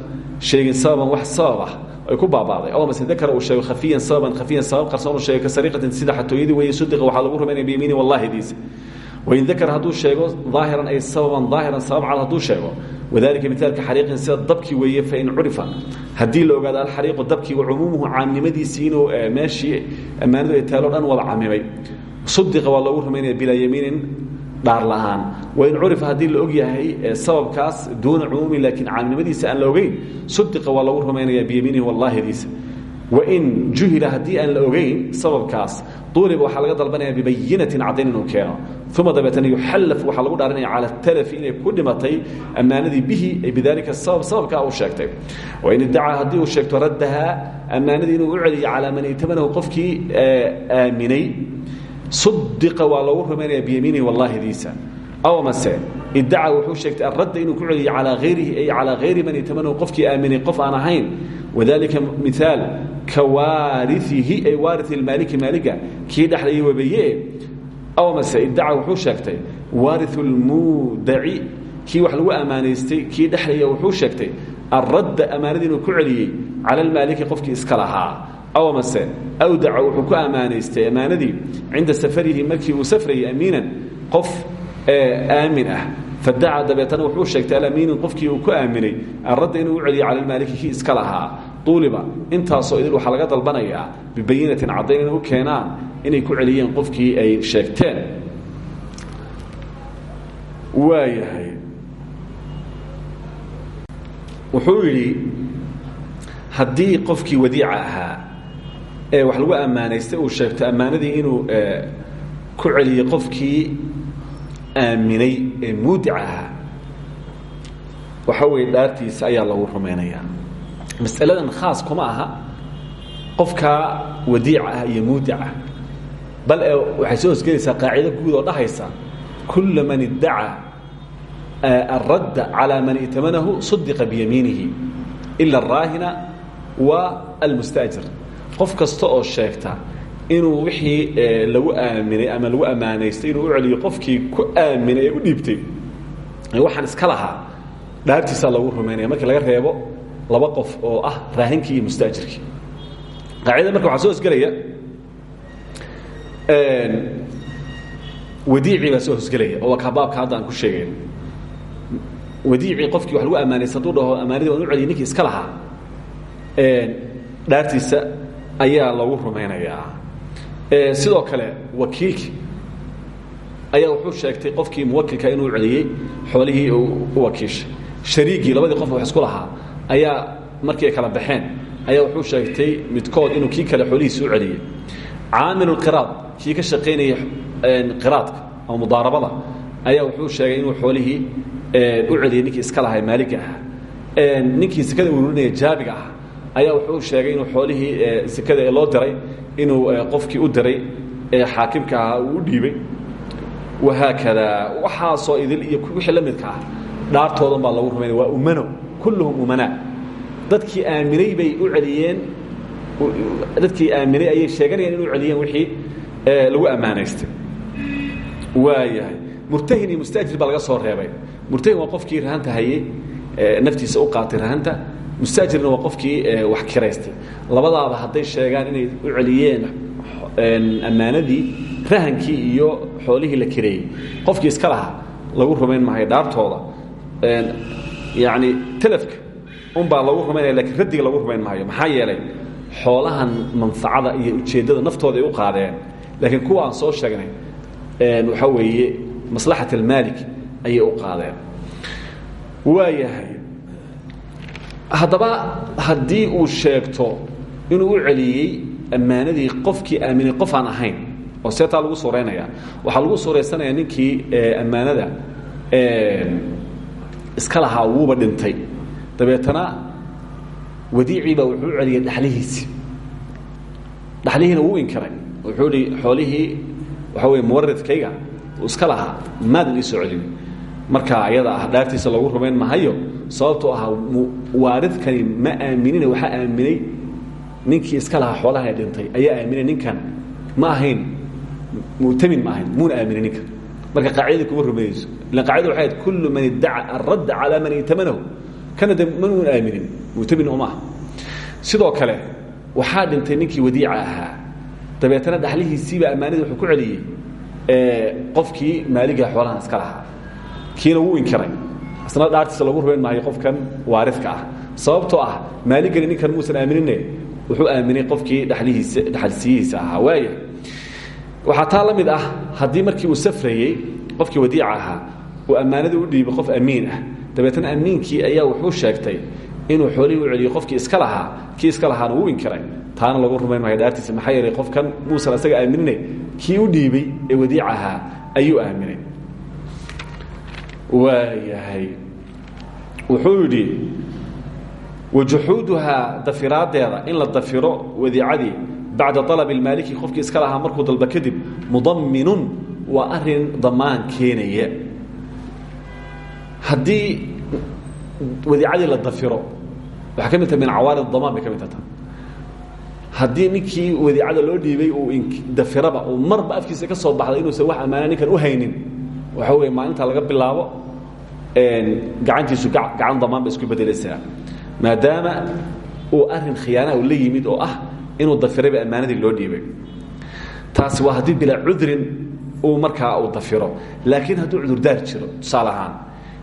sheegin sababan wax sabab ah ay ku baaba'day. Oo mase dakara uu sheego khafiyan sababan khafiyan sabab qarsoon uu sheegay ka sariqatin sida xatooyadii weeye sudiqa waxaa lagu rumaynaya biyamiini wallahidiisa wain dakara hadduu sheego daahiran ay sababan daahiran sabab cad hadduu sheego. Wadalika mitaalka xariiqin sida dabkii weeye fain curifa. Haddii la ogaado alxariiqu dabkii wa cumuumuhu caamnimadiisii inuu meeshii ammaanadu ay taalo dhan wada camimay sudiqa waa loogu rumaynaya bilaa yamiinin dhaar la'aan. Wain curifa haddii la og yahay sababkaas duuna cumuumin laakiin caamnimadiisa aan la ogeyn sudiqa waa lagu rumaynaya biyamiinihi wallahidiisa wain juhila haddii aan la ogeyn sababkaas uliba waxaa laga dalbanaya bibayinatin caddayn inuu keeno. Uma dabeetana yuxallaf waxaa lagu dhaarinaya cala talafi inay ku dhimatay ammaanadii bihi ay bidalika sabab sababkaa uu sheegtay. Wain iddacaa haddii uu sheegto raddahaa ammaanadii inuu u celiyo calaa man itamanahu qofkii aaminay sudiqa waa loogu rumaynaya biyamiinihi wallahidiisa aw mase iddaca wuxuu sheegtay alradda inuu ku celiyo calaa hayrihi ay calaa hayri man itamanahu qofkii aaminay qof aan ahayn. Wadalika miaal ka waariihi ay waari maaliki maaliga kii dhexlayay webeye aw mase iddaca wuxuu sheegtay waariu lmuudaci kii wax lagu ammaanaystay kii dhexlaya wuxuu sheegtay alradda ammaanadii inuu ku celiyey cala almaaliki aw mase awdaca wuxuu ku ammaanaystay ammaanadii cinda safarihi markii uu safrayay amiinan qof aamin ah fadaca dabeetana wuxuu sheegtay alamiinin qofkii uu ku aaminay alradda inuu u celiyo cala almaaliki kii iska lahaa uliba intaasoo idil waxaa laga dalbanayaa bibayinatin caddayn u keenaan inay ku celiyeen qofkii ay sheegteen waayahay wuxuu yidhi haddii qofkii wadiica ahaa wax lagu ammaanaystay uu sheegto ammaanadii inuu ku celiyey qofkii aaminay ee muudica waxa weeye dhaartiisa ayaa lagu rumaynayaa masaladan khaas kuma aha qofkaa wadiica ah iyo muudica bal ee waxay soo hosgelaysaa qaacido guud oo dhahaysa kulla man iddaca alradda calaa man itamanahu sadiqa biyamiinihi. Ila araahina wa almustaajir qof kasta oo sheegta inuu wixii lagu aaminay ama lagu ammaanaystay inuu u celiyo qofkii ku aaminay ee u dhiibtay waxaan iska lahaa dhaartiisaa lagu rumaynaya markii laga reebo laba qof oo ah raahinkii iyo mustaajirkii. Qaacidada marka waxaa soo hosgelaya wadiicii baa soo hosgelaya oo ka baabka hadda aan ku sheegayn wadiicii qofkii wax lagu ammaanaysa hadduu dhaho ammaanadii waan u celiyay ninkii iska lahaa dhaartiisa ayaa lagu rumaynayaa. Sidoo kale wakiilkii ayaa wuxuu sheegtay qofkii muwakilka inuu celiyey xoolihii u wakiishay. Shariigii labadii qof wax isku lahaa ayaa markii kala baxeen ayaa wuxuu sheegtay midkood inuu kii kale xoolihiisa u celiyey caamilu qiraad kii ka shaqaynayay qiraadka ama mudaarabada ayaa wuxuu sheegay inuu xoolihii u celiyey ninkii iska lahaa maaliga ah ninkii sekada ururinaya jaabiga ah ayaa wuxuu sheegay inuu xoolihii sekada ee loo diray inuu qofkii u diray ee xaakimka ahaa uu u dhiibay. Wahaakada waxaasoo idil iyo wixii la midka ah dhaartoodan baa lagu rumaynaya waa umano kulluhum umanaa dadkii aaminay bay u celiyeen dadkii aaminay ayay sheeganayaan inuu celiyeen wixii lagu ammaanaystay waayahay murtahin iyo mustaajir baa laga soo reebay. Murtahin waa qofkii rahanta hayey naftiisa u qaatay rahanta mustaajirna waa qofkii wax kiraystay labadaaba hadday sheegaan inay u celiyeen ammaanadii rahankii iyo xoolihii la kireeyey. Qofkii iska lahaa lagu rumayn maayo dhaartooda. Yani telafka unbaa lagu rumaynaya lakiin raddiga lagu rumayn maayo. Maxaa yeelay xoolahan manfacada iyo ujeeddada naftooda ay u qaadeen. Laakiin kuwa aan soo sheegnay waxaa weeye maslaxat almaalik ayay u qaadeen. Waayahay haddaba haddii uu sheegto inuu u celiyey ammaanadii qofkii aaminay qof aan ahayn oo seetaa lagu suuraynaya waxaa lagu suuraysanaya ninkii ammaanada iska lahaa wuuba dhintay. Dabeetana wadiiciibaa wuxuu u celiyey dhexlihiisii dhexlihiina wuu inkiray. Wuxuu ihi xoolihii waxaa wey iska lahaa maadan ii soo marka ayada ah dhaartiisa lagu rumayn mahayo sababtoo ah waaridkani ma aaminina waxaa aaminay ninkii iska lahaa xoolaha ee dhintay ayaa aaminay ninkan. Ma ahayn mu'tamin ma ahayn muuna aaminin ninkan. Marka qaacidadii kuma rumeeyeyso ilan qacida waxay ahayd kullu man iddaca alradd calaa man itamanahu. Kana de manuuna aaminin mu'tamin uma aha. Sidoo kale waxaa dhintay ninkii wadiica ahaa. Dabeetana dhaxlihiisiiba ammaanadii wuxuu ku celiyey qofkii maaliga xoolahan iska lahaa kiina wuu inkiray. Isna dhaartiisa lagu rumayn maayo qofkan waaridka ah. Sababtoo ah maaligani ninkan muusan aaminine wuxuu aaminay qofkii dhalihiisa dhaxalsiyihiisa ahaa. Waaya waxaa taa ah haddii markii uu safrayey qofkii wadiica ahaa uu ammaanadii u dhiibay qof amiin ah. Dabeetna amiinkii ayaa wuxuu sheegtay inuu xoolihii u celiyo qofkii iska lahaa kii iska lahaana wuu inkiray. Taana lagu rumayn maayo dhaartiisa maxaa yeelay qofkan muusan isaga aaminine kii u dhiibay ee wadiic ahaa ayuu aaminay waayahay wuxuu yidhi wajuxuuduhaa in la dafiro wadiicadii bacda alab اlmaaliki qofkii iska lahaa dalba kadib mudaminun waa arrin damaan keenaya. Haddii wadiicadii la dafiro waxay ka min cawaarid damaan bay ka mid wadiicada loo dhiibay uu dafiraba uu marba afkiisa ka soo baxday inuusan wax ammaana ninkan u haynin waxa weeye maalinta laga bilaabo gacantiisu gacan damaan bay isku bedelaysaa maadaama uu arrin khiyaanaha la yimid oo ah inuu dafirayba ammaanadii loo dhiibay. Taasi waa haddii bilaa cudrin uu markaa uu dafiro. Laakiin hadduu cudurdaar jiro tusaale ahaan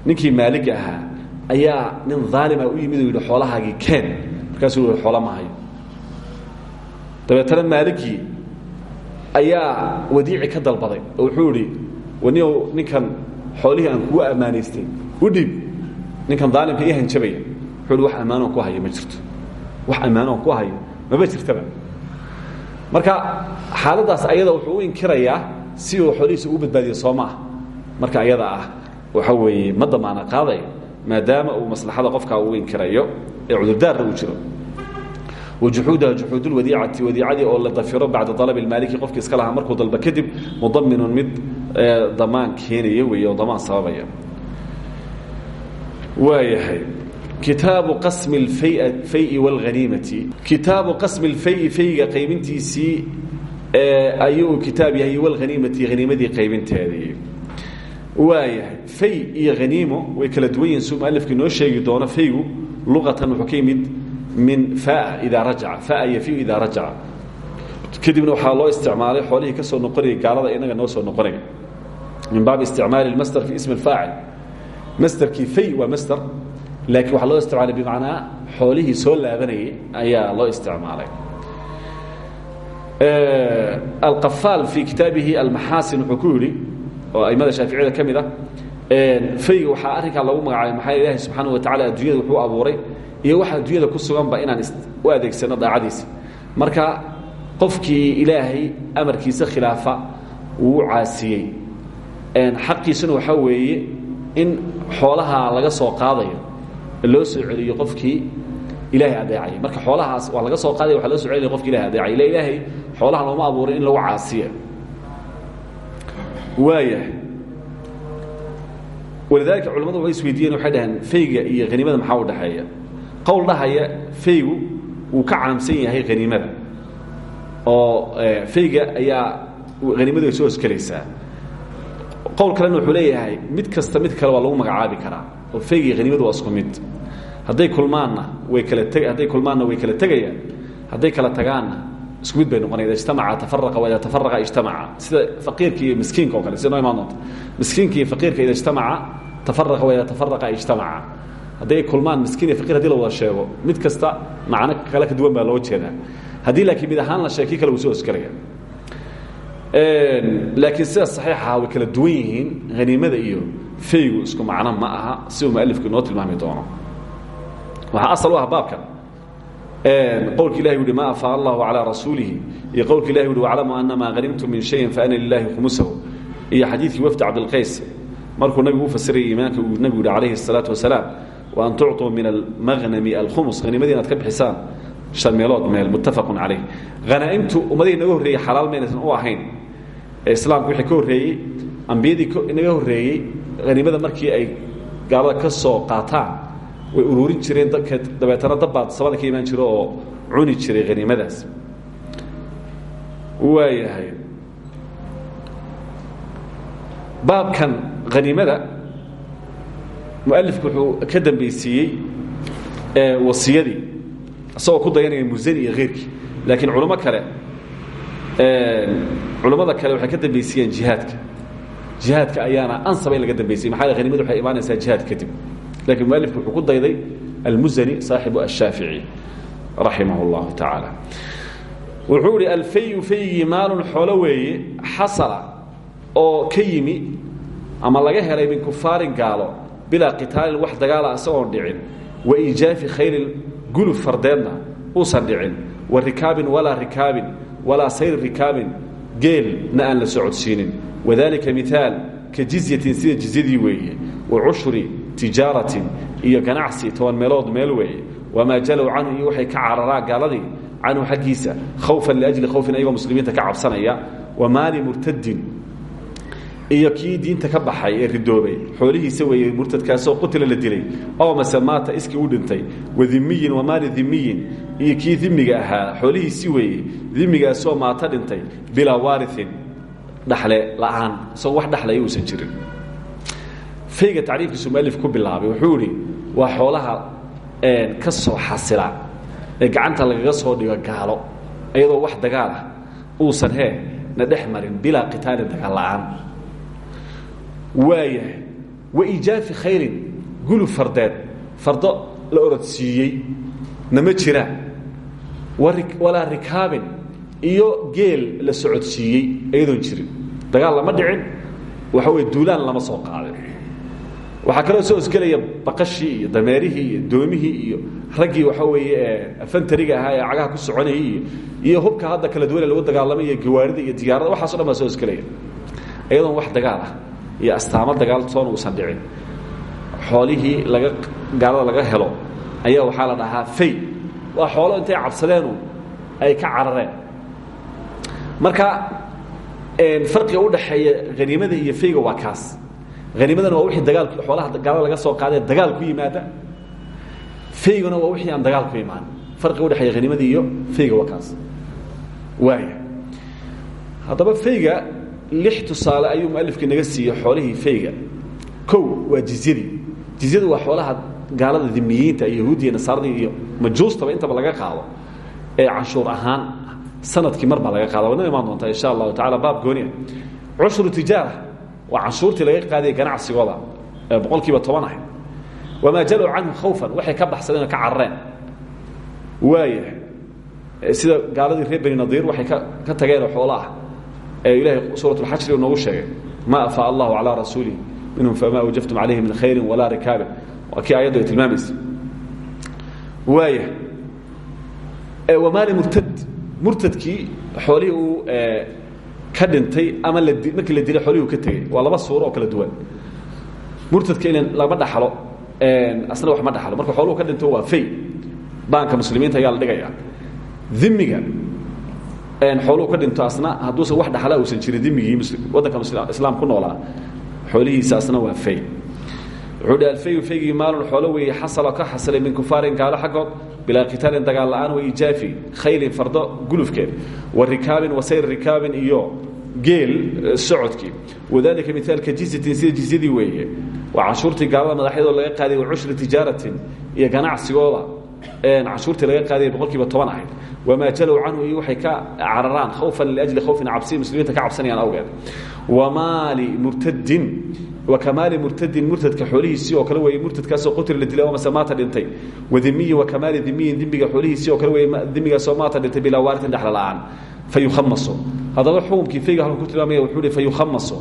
ninkii maaliga ahaa ayaa nin aalima u yimid oo yidhi xoolahaagii keen. Markaasuu yihi xoola mahayo dabeetana maaligii ayaa wadiici ka dalbaday. Oo wuxuu idhi waniow ninkan xoolihii aan kugu ammaanaystay u dhiib ninkan daalimka ii hanjabaya wuxuu hi wax ammaanoon ku hayo ma jirto. Wax ammaanoon ku hayo maba jirtaba. Marka xaaladdaas ayada wuxuu u inkirayaa si uu xoolihiisa ugu badbaadiyo soo ma ah. Marka ayada ah waxa weeye ma damaana qaadayo maadaama uu maslaxada qofkaa uu inkirayo ee cudurdaarna uu jiro. Wajuxuudaha juxuud lwadiicati wadiicadii oo la dafiro bacda dalab ilmaaliki qofkii iska lahaa markuu dalba kadib mudaminun mid damaan keenaya weeye oo damaan sababaya waayahay kitaabu qasmi اlfayi wاlhaniimati kitaabu qasmi اlfayi fayga qaybintiisii ayuu kitaab yahay wاlhaniimati haniimadii qaybinteedii waayahay fay iyo haniimo way kala duwan yihin suu mualifkii noo sheegi doono faygu luqatan wuxuu ka yimid min faa idaa rajaca faa yafiu idaa rajaca kadibna waxaa loo isticmaalay xoolihii ka soo noqonayay gaalada inaga noo soo noqonaya min baabi isticmaali masdr fi ism اfaacil masderkii fay waa masder laakiin waxaa loo isticmaalay bimacnaa xoolihii soo laabanayay ayaa loo isticmaalay alqafaal fii kitaabihi almaxaasin wuxuu ku yidhi oo aimada shaaficiyada ka mid ah fayga waxaa arrinkaa loogu magacaabay maxaa ilaahay subxaana wa tacala addunyada wuxuu abuuray iyo waxa adduunyada ku suganba inaan u adeegsanno daacadiisa marka qofkii ilaahay amarkiisa khilaafa wuu caasiyey xaqiisuna waxaa weeye in xoolaha laga soo qaadayo loo soo celiyo qofkii ilaahay adeecaya marka xoolahaas waa laga soo qaadaya waa loo so celinaya qofki ilahay adeecay. Ila ilaahay xoolaha looma abuuray in lagu caasiya waayahay walidaalika culamadu way isweydiiyeen waxay dhaheen fayga iyo haniimada maxaa u dhexeeya? Qowl dhahaya faygu wuu ka caamsan yahay haniimada oo fayga ayaa haniimadu ay soo hosgelaysaa qowl kalena wuxuu leeyahay mid kasta mid kale waa lagu magacaabi karaa. Oo fayga iyo haniimadu waa isku mid. Hadday kulmaanna way kala hadday kulmaanna way kala tegayaan. Hadday kala tagaanna isku mid bay noqonaya ijtamaca tafaraqa wa ida tafaraqa ijtamaca. Sida faqiirka iyo miskiinka o kale sida noo imaan doonta miskiinka iyo faqiirka ida ijtamaca tafaraqa wa ida tafaraqa ijtamaca. Hadday kulmaan miskiin iyo faqiir haddii la wada sheego mid kasta macno kale ka duwan baa loo jeedaa. Haddii laakiin mid ahaan la sheeg kii kale wuu soo oskaraya laakiin sida saxiixaha way kala duwan yihiin haniimada iyo faygu isku macno ma aha si uu mualifku inoo tilmaami doono waxaa asal u ah baabkan qowlka ilahi u uhi ma afaa allahu calىa rasuulihi iyo qowlka ilahi uhi waclamuu anamaa hanimtum min shayin faana lilahi khumusahu iyo xadiidkii wafdi cabdilqays markuu nabigu u fasirayay iimaanka uu nabigu yihi calayhi الsalaatu wasalaam wa an tucطuu min almagnami alkhumus haniimadii inaad ka bixisaan shan meelood meel muttafaqun calayh. Hanaaimtu ummadihii naga horreeyey xalaal maynaysan u ahayn. Ee islaamku wixii ka horreeyey ambiyadii naga horreeyey haniimada markii ay gaalada ka soo qaataan way uruurin jireen dabeetana dabbaad sabada ka imaan jiro oo cuni jiray haniimadaas waayahay baabkan haniimada mualifku wuxuu ka dambaysiiyey wasiyadii isagoo ku dayanaya musani iyo keyrkii laakiin culamo kale culammada kale waxay ka dambaysiiyeen jihaadka. Jihaadka ayaana ansaba in laga dambaysiyey maxaa hanimada waxay imaanaysaa kadib lakiin mualifku wuxuu ku dayday almusani saaxibu ashaafici raximah اllahu tacaala wuxuu ihi alfayu faygii maalun xoolo weeye xasala oo ka ama laga helay min kufaarin gaalo bilaa qitaalin wax dagaala isagoon dhicin wa iijaafi khayrin guluf fardeedna uusan dhicin wa rikaabin walaa rikaabin walaa sayri rikaabin geelna aan la socodsiinin. Wadalika miaal ka jizyatin sida jizyadii weeye wa cushri tijaaratin iyo ganacsi toban meelood meel weeye. Wamaa jalow canhu iyo waxay ka cararaan gaaladii canhu xaggiisa khawfan liajli khawfin ayagoo muslimiinta ka cabsanaya. Wa maali murtadin iyo kii diinta ka baxay ee ridoobay. Xoolihiisa weeye murtadkaasoo qutila la dilay. Oo mase maata iskii u dhintay. Wadimiyin wamaali dimiyin iyo kii dimiga ahaa. Xoolihiisii weeye dimigaasoo maata dhintay. Bilaa waariin dhaxle la'aan. Isagoo wax dhexlaya uusan jirin. Fayga tacriifkiisu mualif ku bilaabay wuxuu idhi waa xoolaha ka soo xasila ee gacanta lagaga soo dhigo gaalo iyadoo wax dagaal ah. Uusan hee na dhex marin bilaa dagaal la'aan waayahay wa iijaafi khayrin gulub fardeed fardo la orodsiiyey nama jiraan walaa rikaabin iyo geel la socodsiiyey iyadoon jirin. Dagaal lama dhicin waxa weye duulaan lama soo qaadin. Waxaa kaloo soo osgelaya baqashii iyo dameerihii iyo doomihii waxa weeye afantariga ahaa ee cagaha ku soconayay iyo hubka hadda kala duwane lagu dagaalamay gawaarida iyo diyaarada waxaaso dhan baa soo osgelaya iyadoon wax dagaal ah iyo astaamo dagaal toona uusan dhicin xoolihii laga gaalada laga helo ayaa waxaa la dhahaa fay. Waa xoolo intay cabsadeenu ay ka carareen. Marka farqiga udhaxeeya haniimada iyo fayga waa kaas. Haniimadana waa wixii dagaal xoolaha gaalada laga soo qaadee dagaal ku yimaada. Fayguna waa wixii aan dagaal ku imaan. Farqiga udhexeeya haniimada iyo fayga waa kaas. Waaya haddaba fayga lix tusaale ayuu mualifka naga siiyey xoolihii fayga. Kow waa jizyadii jizyadu waa xoolaha gaalada dimiyiinta iyo yahuudiya nasaarada iyo majuustaba intaba laga qaado ee canshuur ahaan sannadkii mar baa laga qaada wadna imaan doontaa insha allahu tacala baab gooniya. Cushru tijaara waa canshuurtii laga qaadaya ganacsigooda ee boqol kiiba toban ah wamaa jalow canhu khawfan waxay ka baxsadeen oo ka carareen waaya sida gaaladii reer beni nadiir waxay ka ka tageen oo xoolo ah ee ilaahay suurat اlxajri noogu sheegay ma afaa allahu calىa rasuulihi minhum fama awjaftum calayhi min khayri walaa rikaabin waa kii ayaddu ay tilmaamaysa. Waaya wamaali murtad murtadkii xoolihii uu ka dhintay ama markii la dilay xoolihii uu ka tegey waa laba suuro oo kala duwan. Murtadka in lama dhaxlo asna wax ma dhaxlo. Marka xooluhu ka dhinto waa fay. Baanka muslimiinta ayaa la dhigaya dimiga xooluhu ka dhinto asna wax dhaxla uusan jirin dimigii waddanka islaam ku noolaa. Xoolihiisa waa fay wuxuu dhi alfayu faygii xoolo weeye xasalo ka xasilay min kufaarin gaalo xaggood bilaa qitaalin dagaal la'aan wa ijaafi khaylin fardo gulufkeed wa rikaabin wa sayr rikaabin iyo geel socodkii wadalika miaalka jizyatin sida jizyadii weeye waa canshuurtii gaalada madaxyadoo laga qaaday wa cushri tijaaratin iyo ganacsigooda cashuurtii laga qaadaya boqol ahayd. Wamaa jalow canhu iyo ka cararaan khawfan liajli khawfin cabsi muslimiinta ka cabsanayaan awgeed. Wamaali murtadin wakamaali murtadin murtadka xoolihiisii oo kale weeye murtadkaasoo qutila la dilay oo mase maata dhintay. Wadimiyin wakamaali dimiyin dembiga xoolihiisii oo kale weeye demigaasoo maata dhintay bilaa waaritin dhexla la'aan. Fayukhamaso haddaba xukunkii fayga halku ku wuxuu hi fayukhamaso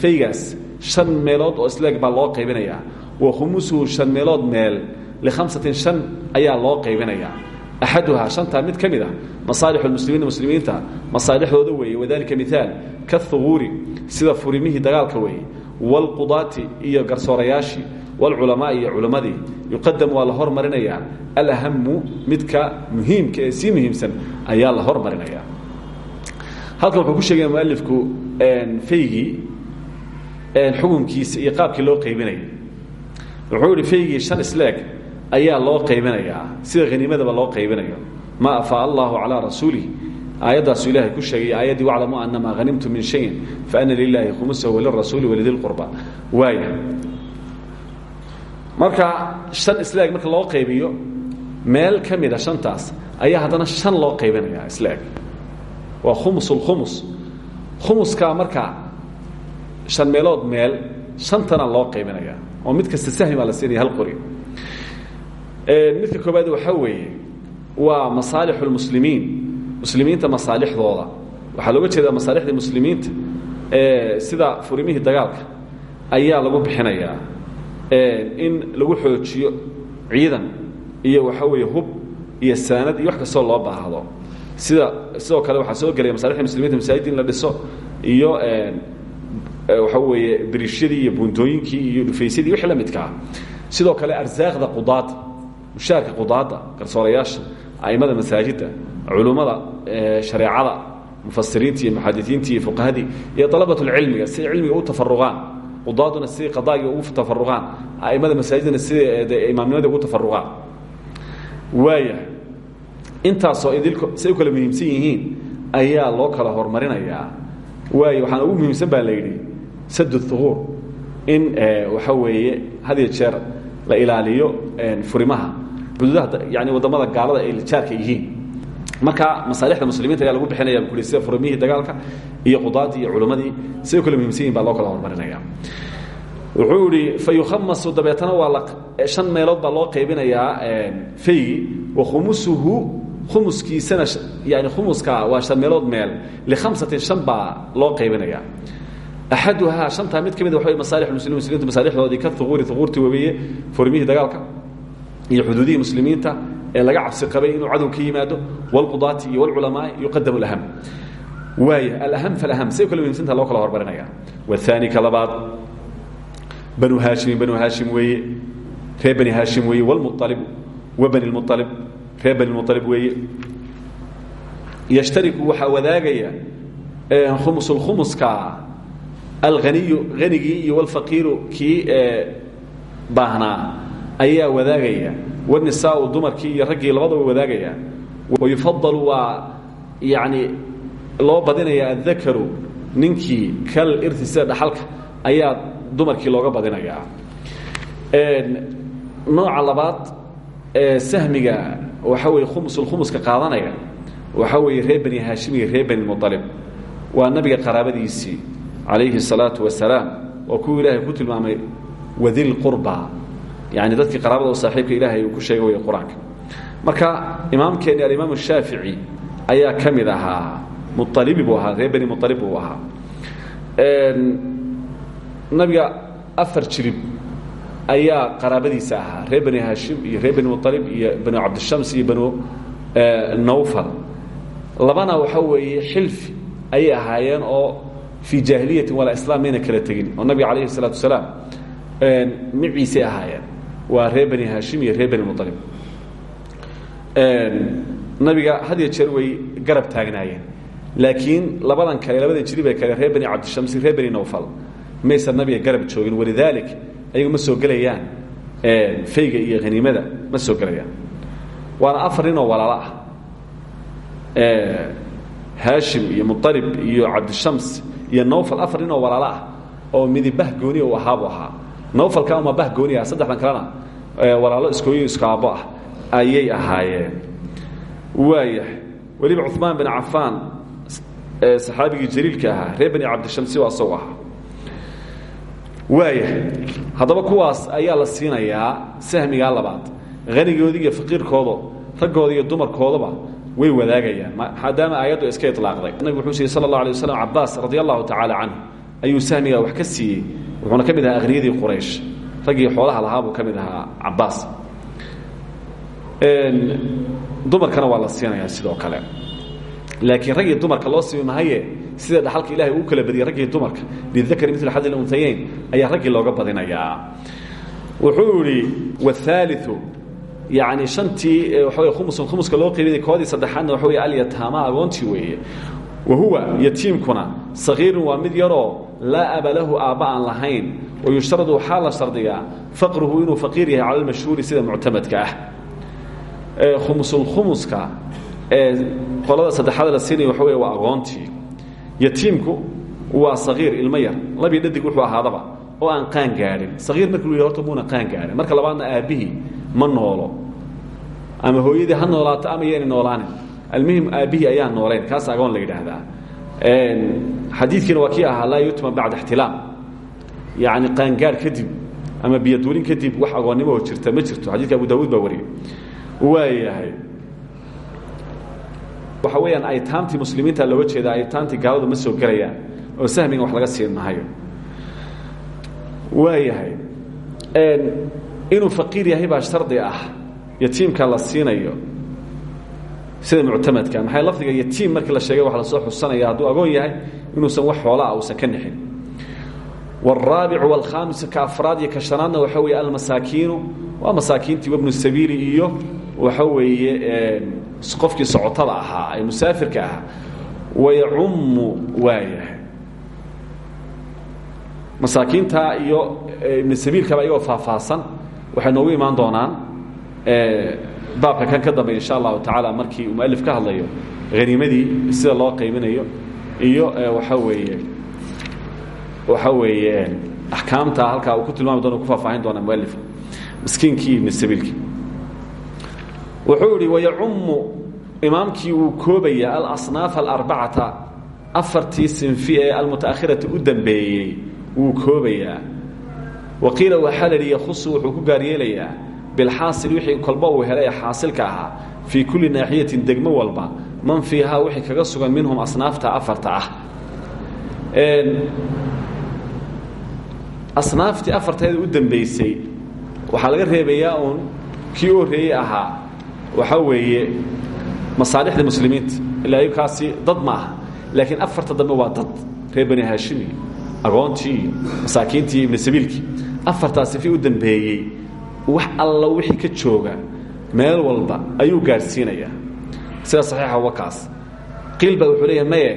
faygaas shan meelood oo isleeg baa loo qaybinayaa. Wa khumusuhu shan meelood meel likhamsatin shan ayaa loo qaybinayaa axaduhaa shantaa mid ka mid ah masaalix lmuslimiina muslimiinta masaalixdooda weeye wadalika miaal kahuguuri sida furimihii dagaalka weeye wاlqudaati iyo garsoorayaashii wاlculamaai iyo culammadii yuqadam waa la hormarinayaa alahamu midka muhiimka ee sii muhiimsan ayaa la hormarinayaa halkan wuxuu ku sheegaya mualifku faygii xukunkiisa iyo qaabkii loo qaybinayay wuxuu ihi faygii shan isleeg ayaa loo qaybinayaa. Sida haniimadaba loo qaybinayo. Ma afaa allahu calaa rasuulih aayaddaasu ilahay ku sheegay aayaddii waclamuu anamaa hanimtu min shayin faana lilaahi khumusahu walirasuuli walidi lqurba waaya marka shan isleeg marka loo qaybiyo meel ka mida shantaas ayaa haddana shan loo qaybinayaa isleeg. Waa khumus. Lkhumus khumuskaa marka shan meelood meel shantana loo qaybinaya oo mid kasta sahmi baa la siinaya hal qori midka koobaad waxaa weeye waa masaalix اlmuslimiin muslimiinta masaalixdooda. Waxaa looga jeedaa masaalixda muslimiinta sida furimihii dagaalka ayaa lagu bixinayaa in lagu xoojiyo ciidan iyo waxaa weeye hub iyo saanad iyo wax kastoo loo baahdo. Sida sidoo kale waxaa soo gelaya masalixda muslimiinta masaajid in la dhiso iyo waxa weeye biriishyadii iyo buuntooyinkii iyo dhufaysyadii wixii la midkaa. Sidoo kale arsaaqda qudaada mushaarka qudaada garsoorayaasha a'immada masaajidda culummada shareecada mufasiriinta iyo muxadisiinta iyo fuqahadii iyo dalabatulcilmiga si cilmiga u tafaruqaan qudaaduna si qadaagii ugu tafaruqaan a'immada masaajidna si imaamnimadii ugu tafaruqaan waayahay intaasoo idil say u kala muhiimsan yihiin ayaa loo kala horumarinayaa waayo waxaana ugu muhiimsan baa la yidhi sad thuquur in waxa weeye had iyo jeer la ilaaliyo furimaha xuduudaha yani waddamada gaalada ay jaarka yihiin. Marka masaalixda muslimiinta ayaa lagu bixinaya kuli sida furimihii dagaalka iyo qudaadii iyo culimmadii siday u kala muhimsan yihiin baa loo kala horumarinaya wuxuu idhi fa yukhamasu dabeetana waa shan meelood baa loo qaybinayaa faygi wa khumusuhu khumuskiisana yani khumuska waa shan meelood meel likhamsatin shan baa loo qaybinaya axaduhaa shantaa mid ka mid waxa masaalix muslimiin muslimiinta masaalixdoodii ka huquuri huquurtii wabeeye furimihii dagaalka iyo xuduudihii muslimiinta ee laga cabsi qabay inuu cadow ka yimaado wlqudaati iyo wlculamaa yuqadamu laham waaya alaham falaham say kala muhimsanta loo kala hormarinaya waani ka labaad banu haashimi banu haashim weeye ree bani haashim weeye wlmualibu wa bani lmualib ree bani lmualib weeye. Yashtariku waxaa wadaagaya khumusulkhumuska alaniyu anigii iyo wlfaqiiru kii baahnaa ayaa wadaagaya. Wanisaau dumarkii iyo raggii labadaba wadaagaya. Wayufadalu waa yani loo badinaya addakaru ninkii kal irti sida ayaa dumarkii looga badinayaa nooca labaad sahmiga waxaa weye khumusulkhumuska qaadanaya waxaa weeye reer bani haashim iyo reer bani mualib nabiga qaraabadiisii calayhi الsalaau wasalaam oo kuwii ilaahay ku tilmaamay yani dadkii qaraabada saaxiibka ilaahay uu ku sheega way qur'aanka. Marka imaamkeenni alimaam shaafici ayaa ka mid ahaa mualibi buu ahaa ree beni mualib buu ahaa. Nabiga afar jirib ayaa qaraabadiisa ahaa ree bani haashim iyo ree bani mualib iyo banu cabdishams iyo banu e, nawfal. Labana waxa weeye xilfi ayay ahaayeen oo fii jaahiliyatin walaa islaam mayna kala tegin oo nabiga calayhi salaatu wasalaam miciisay ahaayeen waa reer bani haashim iyo reer bani mualib nabiga had iyo jeer way garab taagnaayeen. Laakiin labadan kale labadan jiribee kale reer bani cabdishamsi reer bani nawfal maysan nabiga garab joogin walidaalik ayagu ma soo gelayaan fayga iyo haniimada ma soo gelayaan. Waana afar nin oo walaalo ah. Haashim iyo mualib iyo cabdishams iyo nawfal afar nin oo walaalo ah oo midibah gooni u ahaabu ahaa nawfalka ama bah gooni ah saddexdan kalena walaalo iskooyo iskaabo ah ayay ahaayeen. Waayahay weliba cumaan bin cafaan saxaabigii jaliilka ahaa reer bani cabdishamsi oo asagu ahaa. Waayahay haddaba kuwaas ayaa la siinayaa sahmigaa labaad. Hanigoodi iyo faqiirkoodo raggooda iyo dumarkoodaba way wadaagayaan maadaama aayaddu iska ilaaqday nabig wuxuu siiyey sala allah alay waslam cabaas radi allahu tacaala canhu ayuu sahmigaa wax ka siiyey wuxuuna ka mid ahaa akhriyadii quraysh. Raggii xoolaha lahaa buu ka mid ahaa cabaas dumarkana waa la siinayaa sidoo kale. Laakiin raggii dumarka loo simi mahaye sida dhaxalka ilahay uu kala badiyey raggii dumarka lidakari mil xadi unhayeyn ayaa raggii looga badinayaa. Wuxuu idhi wاhaaliu yani shantii waxa wey khumusun khumuska loo qaybinay koodii saddexaadna waxa wey alyataama agoontii weeye wa huwa yatiimkuna sagiirun waa mid yaroo laa aba lahu aabba aan lahayn wayushtaradu waxaa la shardiyaa faqruhu inuu faqiir yahay cala lmashhuuri sida muctamadka ah khumusulkhumuska ee qolada saddexaad la siinaya waxa wey waa agoontii yatiimku waa sagiir ilmo yar labii dhadig wuxuu ahaadaba oo aan qaan gaadhin sagiir marki lu yih horta muuna qaan gaadhin marka labaadna aabbihii ma noolo ama hooyadii ha noolaato ama yaynay noolaanin almuhim aabbihii ayaan noolayn kaas agoon la yidhaahdaa xadiidkiina waa kii ahaa laa yutma bacda ixtilaam yacni qaangaadh kadib ama biyoduulin kadib wax agoonnimo oo jirta ma jirto xadidka abu daawuud baa wariyey waayahay waxa weeyaan aytaamtii muslimiinta looga jeeda aytaamtii gaaladu ma soo gelayaan oo sahmiga wax laga siin mahayo waayahay inuu faqiir yahay baa shardi ah yatiimka la siinayo sida muctamadka maxay lafdiga yatiim markii la sheegay waxa la soo xusanaya hadduu agoon yahay inuusan wax xoolaa uusan ka nixin. Wاlraabicu wاlkhaamis ka afraad iyo ka shanaadna waxa weeye almasaakiinu waa masaakiintii wabnu sabiili iyo waxa weeye qofkii socotada ahaa ee musaafirka ahaa. Wayacummu waayahay masaakiinta iyo ibn sabiilkaba iyagoo faahfaahsan waxay noogu imaan doonaan baabka kan ka dambeya insha allahu tacaala markii uu mualif ka hadlayo haniimadii sida loo qaybinayo iyo waxa weeye waxa weeye axkaamta halkaa uu ku tilmaami doona ku faahfaahin doona mualifka miskiinkii ibn sabiilkii. Wuxuu idhi wayacummu imaamkii wuu koobaya alasnaaf alarbacata afartii sinfi ee almutaakhirati u dambeeyey wuu koobayaa. Waqiila waxaa la yidhi yakhusu wuxuu ku gaar yeelayaa bilxaasil wixii kolba uu helay ee xaasilka ahaa fii kulli naaxiyatin degmo walba man fiihaa wixii kaga sugan minhum asnaafta afarta ah asnaaftii afarteeda u dambaysay waxaa laga reebayaa uun kii u horreeyey ahaa waxaa weeye masaalixda muslimiinta ilaa aykaasi dad ma aha laakiin afarta dambe waa dad reer bani haashim iyo agoontii iyo masaakiintii iyo ibnu sabiilkii afartaasi fi u dambeeyey wax alla wixii ka jooga meel walba ayuu gaadhsiinayaa sida saxiixa wakaas qiil baa wuxuu leeyahay maye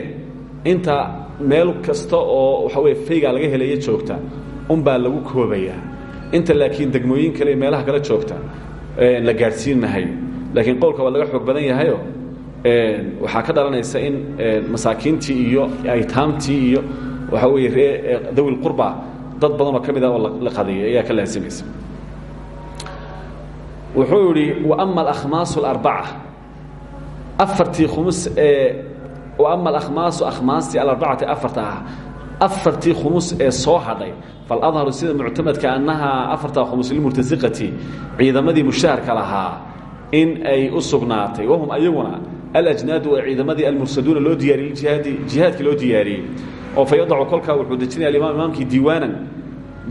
inta meel kasta oo waxa weye faygaa laga helaya joogta unbaa lagu koobayaa. Inta laakiin degmooyin kale meelaha kale joogta la gaadhsiin laakiin qowlka waa laga xoog badan yahayo waxaa ka dhalanaysa in masaakiintii iyo aytaamtii iyo waxaa weeye ree dawi qurba dad badanoo ka mida oo la qadiyay ayaa ka laasimaysa wuxuu yidhi waama alahmaasu alarbaca. Afartii khumus ee waama alahmaasu akhmaastii alarbacati afarta. Ah afartii khumus ee soo hadhay faladharu sida muctamadka annahaa afartaa khumus lilmurtasiqati ciidamadii mushaharka lahaa in ay u wahum ayaguna alajnaadu waa ciidamadii almursaduuna loo diyaariyey jihaadkii loo diyaariyey. Oo fa yadacu wuxuu dejinaya alimaam imaamkii diiwaanan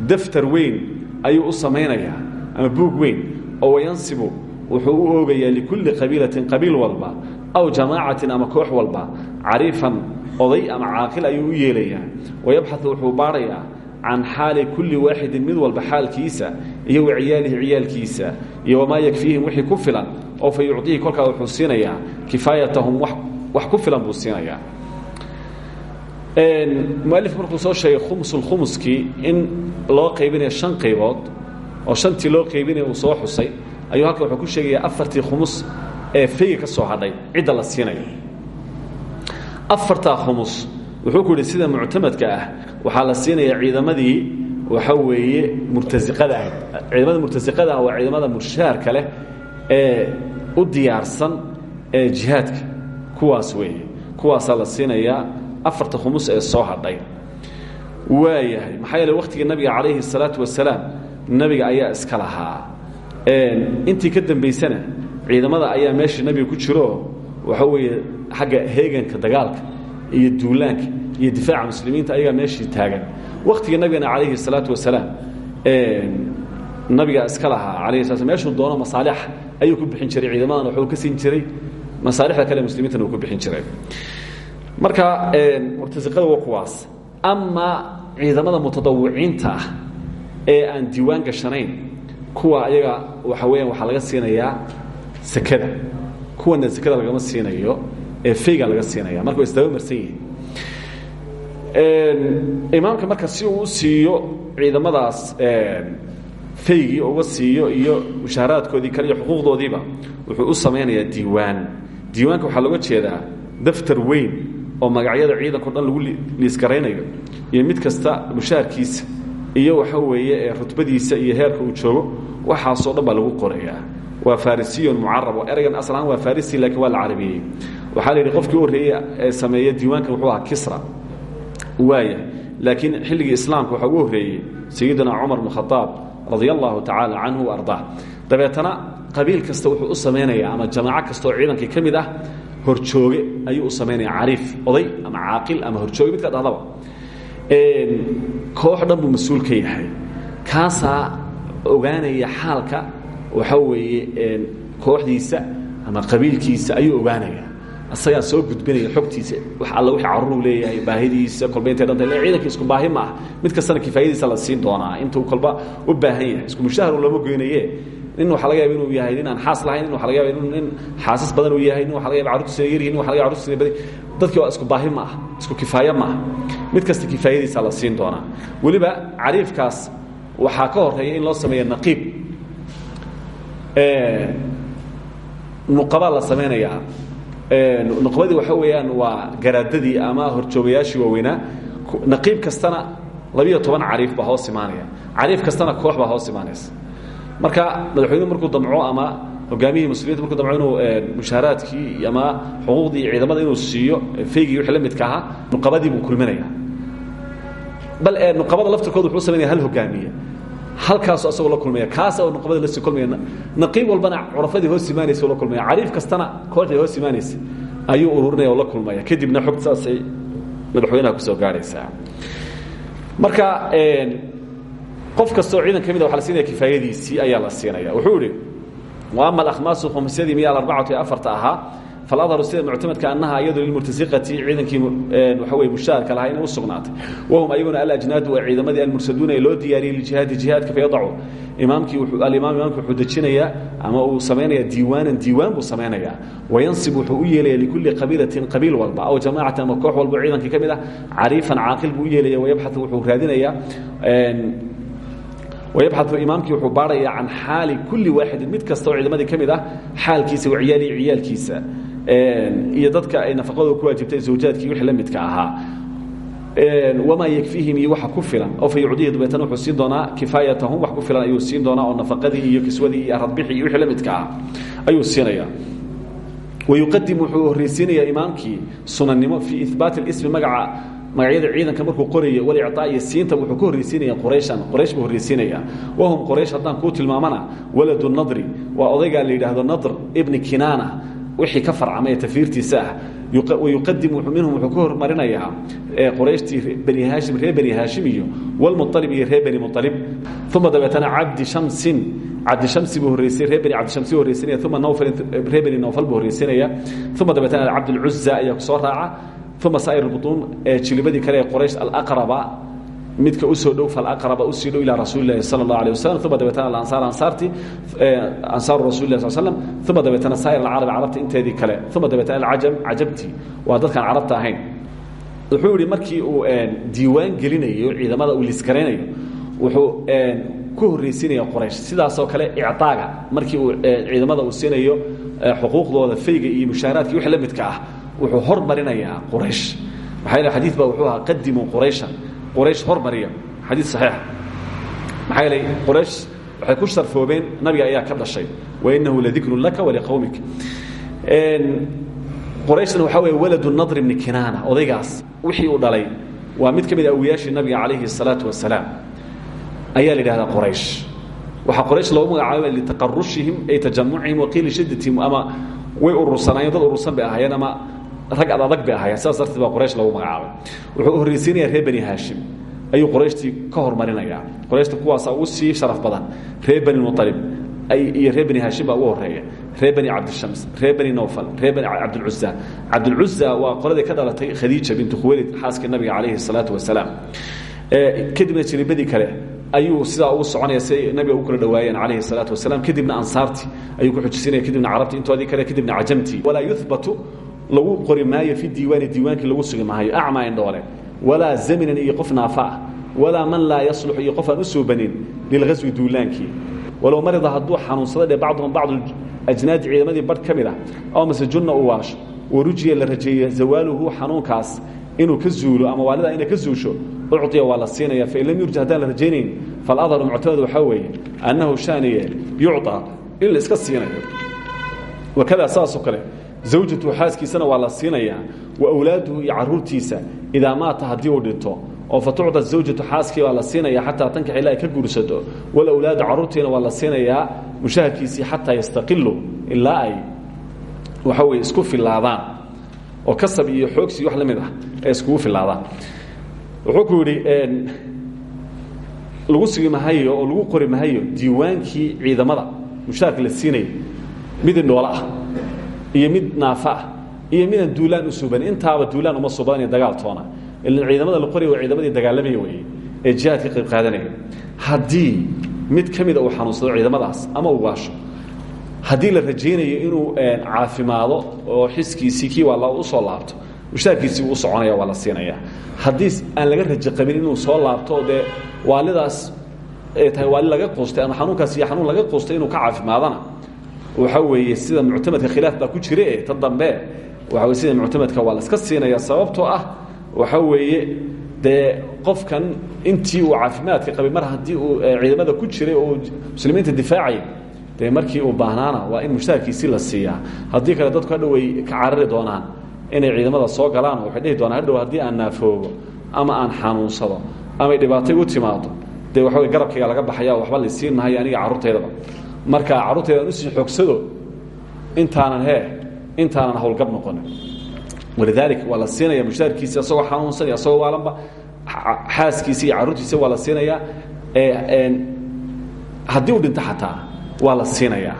daftar weyn ayuu u samaynayaa ama buug weyn oo wayansibu wuxuu u oogayaa likulli qabiilatin qabiil walba aw jamaacatin ama koox walba cariifan oday ama caaqil ayuu u yeelayaa. Wayabxau wuxuu baarayaa can xaali kulli waaxidin mid walba xaalkiisa iyo wa ciyaalkiisa iyo wamaa yakfiihim wixii ku filan oo fa kolkaa wuxuu siinayaa kifaayatahum wax ku filan buu siinayaa. Mualif markuu soo sheegay khumusulkhumuskii in loo qaybinayo shan qaybood oo shantii loo qaybinaya uu soo xusay ayuu halkan wuxuu ku sheegayaa afartii khumus ee fayga ka soo hadhay cidda la siinayo. Afartaa khumus wuxuu ku yidhi sida muctamadka ah waxaa la siinayaa ciidamadii waxa weeye murtasiqada ah. Ciidamada murtasiqada ah waa ciidamada mushaharka leh ee u diyaarsan ee jihaadka kuwaas weeye. Kuwaasaa la siinayaa afarta khumus ee soo hadhay. Waayahay maxaa yeele wakhtigii nabiga calayhi الsalaatu wasalaam nebiga ayaa iska lahaa. Intii ka dambaysana ciidamada ayaa meeshii nebiga ku jiro. Waxa weeye xagga heeganka dagaalka iyo duulaanka iyo difaaca muslimiinta ayagaa meeshii taagan. Wakhtiga nabigana calayhi الsalaatu wasalaam nabiga iska lahaa. Alayh sla meeshuu doono masaalix ayuu ku bixin jiray ciidamadana waxuu ka siin jiray. Masaalixda kale muslimiintana uu ku bixin jiray. Marka murtasiqada waa kuwaas. Ama ciidamada mutadawiciinta ah ee aan diiwaan gashanayn kuwa ayaga waxa weeyaan waxaa laga siinayaa sekada. Kuwana sekada lagama siinayo ee fayga laga siinaya marka way isdaba marsan yihiin. Imaamka marka si uu u siiyo ciidamadaas faygii uga siiyo iyo mushaaharaadkoodii kale iyo xuquuqdoodiiba wuxuu u samaynayaa diiwaan. Diiwaanka waxaa looga jeedaa daftar weyn oo magacyada ciidanko dhan lagu liisgaraynayo. Iyo mid kasta mushaharkiisa iyo waxa weeye rutbadiisa iyo heerka uu joogo waxaasoo dhan baa lagu qorayaa. Waa farisiyon mucarab oo eraygan aslaan waa farisi laakiin waa la carabiyey waxaa la yidhi qofkii u horreeyey ee sameeya diiwaanka wuxuu ahaa kisra. Waaya laakiin xilligii islaamka waxaa ugu horreeyey sayidina cumar bn khaaab radia allahu tacaala canhu ardaa. Dabeetana qabiil kasta wuxuu u samaynayaa ama jamaaco kasta oo ciidankii ka mid ah horjooge ayuu u samaynaya cariif oday ama caaqil ama horjooge midka dhahdaba koox dhan buu ka yahay. Kaasaa ogaanaya xaalka waxa weeye kooxdiisa ama qabiilkiisa ayuu ogaanaya. Asagaa soo gudbinaya xogtiisa wax alla wixii carruuruu leeyahay baahidiisa kolba intay dhanta le ciidankii isku baahi ma ah mid kastana kifaayadiisa la siin doonaa. Intuu kolba u baahan yahay isku mushahar looma goynaye. Nin waxa laga yaaba inuu yahay nin aan lahayn waxa laga yaaba nin xaasas badan uu yahay nin waxa laga yaaba carruurtiisana yar yihiin nin waxa laga yaaba carruurtiisana badan dadkii waa isku baahi ma isku kifaaye ma mid kasta kifaayadiisa la siin doonaa. Weliba cariifkaas waxaa ka horreeya in loo sameeya naqiib. Nuqabaa la samaynayaa nuqbadii waxa weeyaan waa garaadadii ama horjoogayaashii waaweynaa. Naqiib kastana labiyo toban cariif baa hoos imaanaya. Cariif kastana koox baa hoos imaanaysa. Marka madaxweynuhu markuu damco ama hogaamihii muslimiinta markuu damco inuu mushaaraadkii ama xuquuqdii ciidamada inuu siiyo faygii wixii la midka ahaa nuqabadii buu kulminaya bal nuqabada laftirkooda wuxuu samaynaya hal hogaamiye. Halkaasoo asagoo la kulmaya kaas oo nuqabada la sii kulmaya naqiib walbana curafadii hoos imaanaysa oo la kulmaya. Cariif kastana kooxdii hoos imaanaysa ayuu ururinaya oo la kulmaya. Kadibna xog saasay madaxweynaha ku soo gaadhaysaa marka qof kastoo ciidan ka mida waxa la siinaya kifaayadiisii ayaa la siinaya wuxuu idhi wa ama alakhmaasu khumsyadii miya alarbacatu ee afarta ahaa faladharu sida muctamadka annaha iyadu lilmurtasiqati ciidankii waxa weye mushaharka lahaa inay u sugnaatay. Wahum ayaguna alajnaadu waa ciidamadii almursaduuna ee loo diyaariyey lijihaadi jihaadka fayadacu imaamkii alimaam imaamki wuxuu dejinayaa ama uu samaynaya diiwaanan diiwaan buu samaynayaa wayansib wuxuu u yeelaya likulli qabiilatin qabiil walba aw jamaacatin ama koox walba ciidankii ka mid ah. Cariifan caaqil buu u yeelaya wayabxatu wuxuu raadinayaa wayabxau imaamkii wuxuu baarhaya can xaali kulli waaxidin mid kasta oo ciidamadii ka mid ah xaalkiisa waciyaalihi ciyaalkiisa iyo dadka ay nafaqadooda ku waajibtay zawjaadkii wixii la midka ahaa. Wamaa yakfiihim iyo waxa ku filan. Oo fa yucdihi dabeetana wuxuu siin kifaayatahum wax ku filan ayuu siin doonaa oo nafaqadii iyo kiswadii iyo aradbixii iyo la midka ah ayuu siinaya wayuqadim wuxuu horreysiinayaa imaamkii sunannimo fii ihbaati اlismi magaca ciidanka markuu qorayo walicطaa iyo siinta wuxuu ka horreysiinaya qurayshan. Qoraysh buu horreysiinaya wahum qoraysh haddaan kuu tilmaamana waladu nadri waa odaygaa la nadr ibni kinaana wixii ka farcamay ee tafiirtiisa ah wayuqadim minhum wuxuu ka hormarinayaa bani haashim reer bani haashim iyo walmualib iyo reer bani mualib uma dabeetana cabdi shamsin cabdishamsi buu horreysay reer bani cabdishamsi buu horreysinaya uma nawfal reer bani nawfal buu horreysinaya uma dabeetana cabdulcuza ayaa ku soo raaca. Uma saa'ir butuun kale ee qoraysh alaqraba midka u soo dhow falaqraba u sii dhow ilaa rasuuli lahi sala allah alih wasalam uma dabeetana alansaar ansaarti ansaaru rasuli lah sal slam uma dabeetana saa'ir alcarabi carabta inteedii kale uma dabeetana alcajam cajabti waa dadkaan carabta ahayn. Wuxuu yihi markii uu diiwaan gelinayo ciidamada uu lisgaraynayo wuxuu ku horreysiinaya qoraysh sidaasoo kale icaaga markii uu ciidamada uu siinayo xuquuqdooda fayga iyo mushaaraadki wixii la midka ah wuxuu hormarinayaa quraysh. Maxaa yeele xadiid baa wuxuu ahaa qurayshan quraysh hormariya xadiid saxiixa maxaa yeelay quraysh waxay ku sharfoobeen nabiga ayaa ka dhashay. Wainahu ladikrun laka waliqowmik qurayshna waxaa weeye waladu nadr bni kinaana odaygaas. Wixii uu dhalay waa mid ka mid a awiyaashii nabiga calayhi الsalaatu wasalaam. Ayaa la yidhahdaa qoraysh waxaa qoraysh loogu magacaaba litaqarushihim ay tajamucihim waqiili shiddatihim ama way urursanaayeen dad urursan bay ahaayeen ama rag ad adag bay ahaayeen. Sidaas darteed baa qoraysh loogu magacaabay. Wuxuu horraysiinaya reer bani haashim. Ayuu qorayshtii ka hormarinayaa. Qorayshta kuwaasa ugu sii sharaf badan. Reer bani mualib iyo reer bani haashim baa ugu horreeya reer bani cabdishams. Reer bani nawfal. Reer bani cabdilcuza cabdilcuza waa qoladii ka dhalatay khadiija bintu khuwaylid xaaskii nabiga calayhi salaatu wasalaam kadibna jiribadii kale ayuu sidaa ugu soconaya si nabiga ugu kala dhawaayeen calayhi salaatu wasalaam kadibna ansaartii ayuu ku xujisinaya kadibna carabtii intoodii kale kadibna cajamtii. Walaa yuhbatu lagu qori maayo fi diiwaani diiwaankii lagu sugi maayo acmaa indhoole walaa zaminan iyo qof naafa ah. Walaa man laa yaslux iyo qof aan u soobanin lilghaswi duulaankii walow marida hadduu xanuunsada dhe bacduhum bacdu ajnaadi ciidamadii barh ka mid ah oo mase junna u waasho warujiya la rajeeye zawaaluhu xanuunkaas inuu ka zuulo ama waalida inay ka zuusho ucطiya waa la siinaya fain lam yurja haddaan la rajaynayn faladharu muctamad waxaa weeye annahu shaaniye yucطa in la iska siinayo. Wakada saasoo kale zawjatu xaaskiisana waa la siinayaa wa awlaaduhu iyo caruurtiisa idaa maata haddii dhinto oo fatucda zawjatu xaaskii baa la siinaya xataa tankax ilaa ay ka guursato. Walawlaadu caruurtiina waa la siinayaa mushaharkiisii xataa yastaqilu ilaa ay waxa weye isku filaadaan oo kasab iyo xoogsi wax la mid ah ay filaadaan wuxuu ku yidhi lagu sugi oo lagu qori diiwaankii ciidamada mushaharka la siinaya mid indhoolo ah iyo mid naafa ah iyo midaan duulaan u intaaba duulaan uma suubadanaya dagaal toona. Ilan ciidamada la qoraya ciidamadii dagaalamaya weye ee jihaad ka qayb qaadanaya. Haddii mid ka mida uu xanuunsado ciidamadaas ama uu waasho haddii la rajaynayo inuu caafimaado oo xiskiisii kii waa u soo laabto mushaarkiisii uu soconaya waa siinaya haddii aan laga rajo qabin inuu soo laabto dee waalidaas ay tahay waali laga quustay ama xanuunkaas xanuun laga quustay inuu ka caafimaadana waxa weeye sida muctamadka khilaaf baa ku jire ta dambe. Weye sida muctamadka waa la iska siinaya sababtoo ah waxa weeye dee qofkan intii uu caafimaadka qabay mar haddii uu ciidamada ku jiray oo muslimiinta difaacaya dee markii uu baahnaana waa in mushaarkiisii la siiyaa. Haddii kale dadku hadhow way ka carari doonaan inay ciidamada soo galaan waxay dhihi doonaan hadhow haddii aan naafoogo ama aan xanuunsado amay dhibaatay u timaado dee waxa wey garabkayga laga baxaya waxba la siin mahayo aniga carruurtaydaba marka carruurtayda aan u sii xoogsado intaanan hee intaanan howlgab noqonin walidaalika waa la siinaya mushaarkiisi asagoo xanuunsan iyo asagoo waalanba xaaskiisi iyo carruurtiisa waa la siinayaa haddii uu dhinto xataa waa la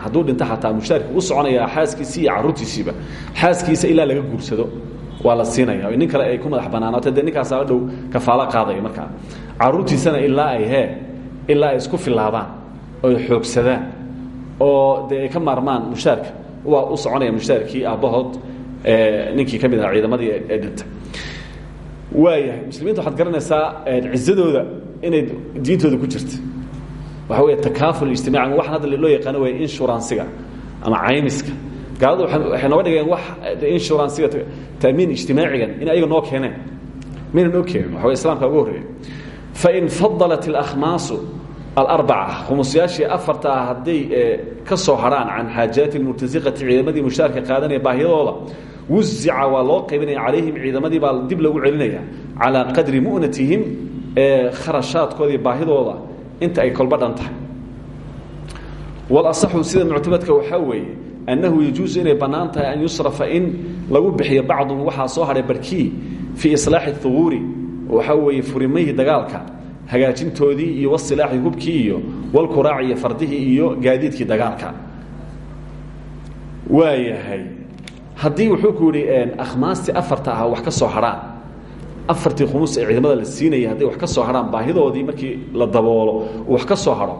hadduu dhinto xataa mushaarki u soconaya xaaskiisii iyo carruurtiisiiba xaaskiisa laga guursado waa la siinaya. Kale ay ku madax banaanaato dee ninkaasa dhow kafaalo qaadaya markaa carruurtiisana ilaa ay hee ilaa isku filaadaan oy xoogsadaan oo dee ay ka maarmaan mushaarka. Waa u soconaya mushaarkii aabbahood ninkii ka mid ahaa ciidamadii ee dhintay waayahay muslimiinta waxaad garanaysaa cizadooda inay diintooda ku jirta waxa wey takaaful ijtimaci waxaan hadda loo yaqaano way inshuransiga ama caymiska. Gaaladu waxay nooga dhigeen wax inshuransiga taamiin ijtimaacigan in ayaga noo keeneen. Mayna noo keenin waxa wey islamka ugu horreeya fain fadalat اlakhmaasu alarbaca khumusyaashii afarta ah ka soo hadhaan can xaajaati murtasiqati ciidamadii mushaarka qaadanaya baahiyadooda wuzica waa loo qaybinaya calayhim ciidamadii baa dib lagu celinaya calaa qadri mu'natihim ee kharashaadkoodii baahidooda inta ay kolba dhan tahay. Walasaxu sida muctamadka waxaa weeye annahu yajuusu inay bannaan an yusrafa in lagu bixiyo bacduhu waxaa soo hadhay barkii fii islaaxi thuguuri waxaa weeye furimihii dagaalka hagaajintoodii iyo wasilaaxi hubkii iyo walkuraaci iyo fardihii iyo gaadiidkii dagaalka. Waayahay haddii wuxuu ku yidhi akhmaastii afarta ah wax ka soo hadhaan afartii khumus ee ciidamada la siinayay hadday wax ka soo hadhaan baahidoodii markii la daboolo wax ka soo hadho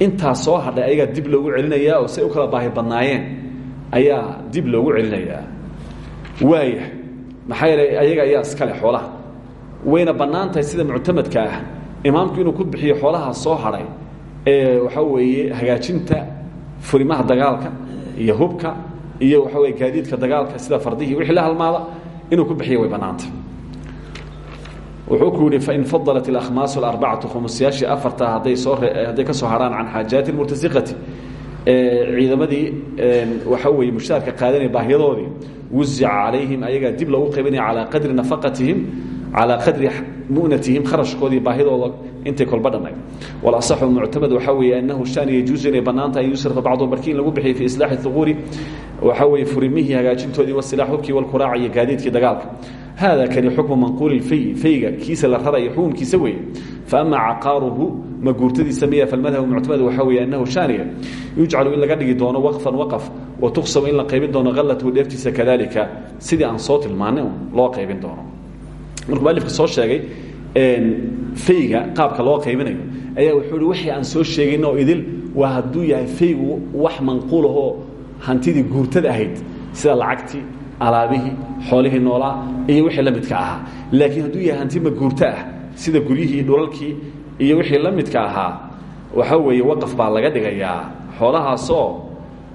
intaa soo hadhay ayagaa dib loogu celinayaa oo say u kala baahi badnaayeen ayaa dib loogu celinayaa. Waayahay maxaa ayaga ayaa iskale xoolaha. Wayna bannaan sida muctamadka ah imaamku inuu ku bixiyo xoolaha soo hadhay ee waxaa weeye hagaajinta furimaha dagaalka iyo hubka iyo waxa weye gaadiidka dagaalka sida fardihii wixii la halmaada inuu ku bixiyo way bannaantay wuxuu ku yihi fain fadalat اlakhmaasu arbacatu khumusyaashii afarta hadday soo hadday ka soo harhaan can xaajaati murtasiqati. Ciidamadii waxa weeye mushaarka qaadanaya baahyadoodii wuzica calayhim ayagaa dib loogu qaybinaya calaa qadri nafaqatihim calaa qadri munatihim kharashkoodii baahidooda intay kolba dhannayd walasaxu muctamad waxaa weeye annahu shan yajuusu inay bannaan tahay yusrafa bacduhum barkii in lagu bixiyo fi islaaxi huquuri waxaa weeye furimihii hagaajintoodii wasilax hubkii walkuraaci iyo gaadiidkii dagaalka hada kani xukmu manquuli lfay fayga kiisa la rarayo xukunkiisa weeye faama caqaaruhu maguurtadiisa miya falmadhabu muctamad waxaa weeye annahu shaaniya yujcalu in laga dhigi doono waqfan waqaf wa tuqsamu in la qaybin doono halatahu dheeftiisa kadalika sidii aan soo tilmaanay loo qaybin doono markuu mualifka soo sheegay fayga qaabka loo qaybinayo ayaa wuxuu hi wixii aan soo sheegayn oo idil waa hadduu yahay faygu wax manquulahoo hantidii guurtada ahayd sida lacagtii alaabihii xoolihii noolaa iyo wixii la midka ahaa. Laakiin hadduu yahay hanti maguurto ah sida guryihii dhulalkii iyo wixii la midka ahaa waxa weeye waqaf baa laga dhigayaa. Xoolahaasoo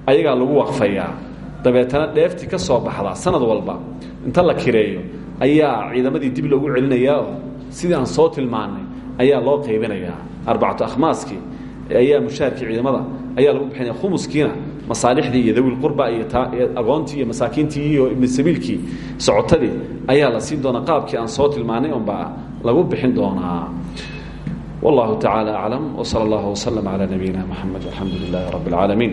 ayagaa lagu waqfayaa. Dabeetana dheeftii ka soo baxda sanad walba inta la kireeyo ayaa ciidamadii dib loogu celinayaa sidii aan soo tilmaanay ayaa loo qaybinayaa arbacatu akhmaaskii ayaa mushaharkii ciidamada ayaa lagu bixinaya khumuskiina masaalixdii iyo dawilqurba iyo agoontii iyo masaakiintii iyo ibnu sabiilkii socotadii ayaa la siin doonaa qaabkii aan soo tilmaanay unbaa lagu bixin doonaa. Wallahu tacaala aclam wsala allahu waslm calaa nabiyina moxamed alxamdu lilaahi rabbi اlcaalamiin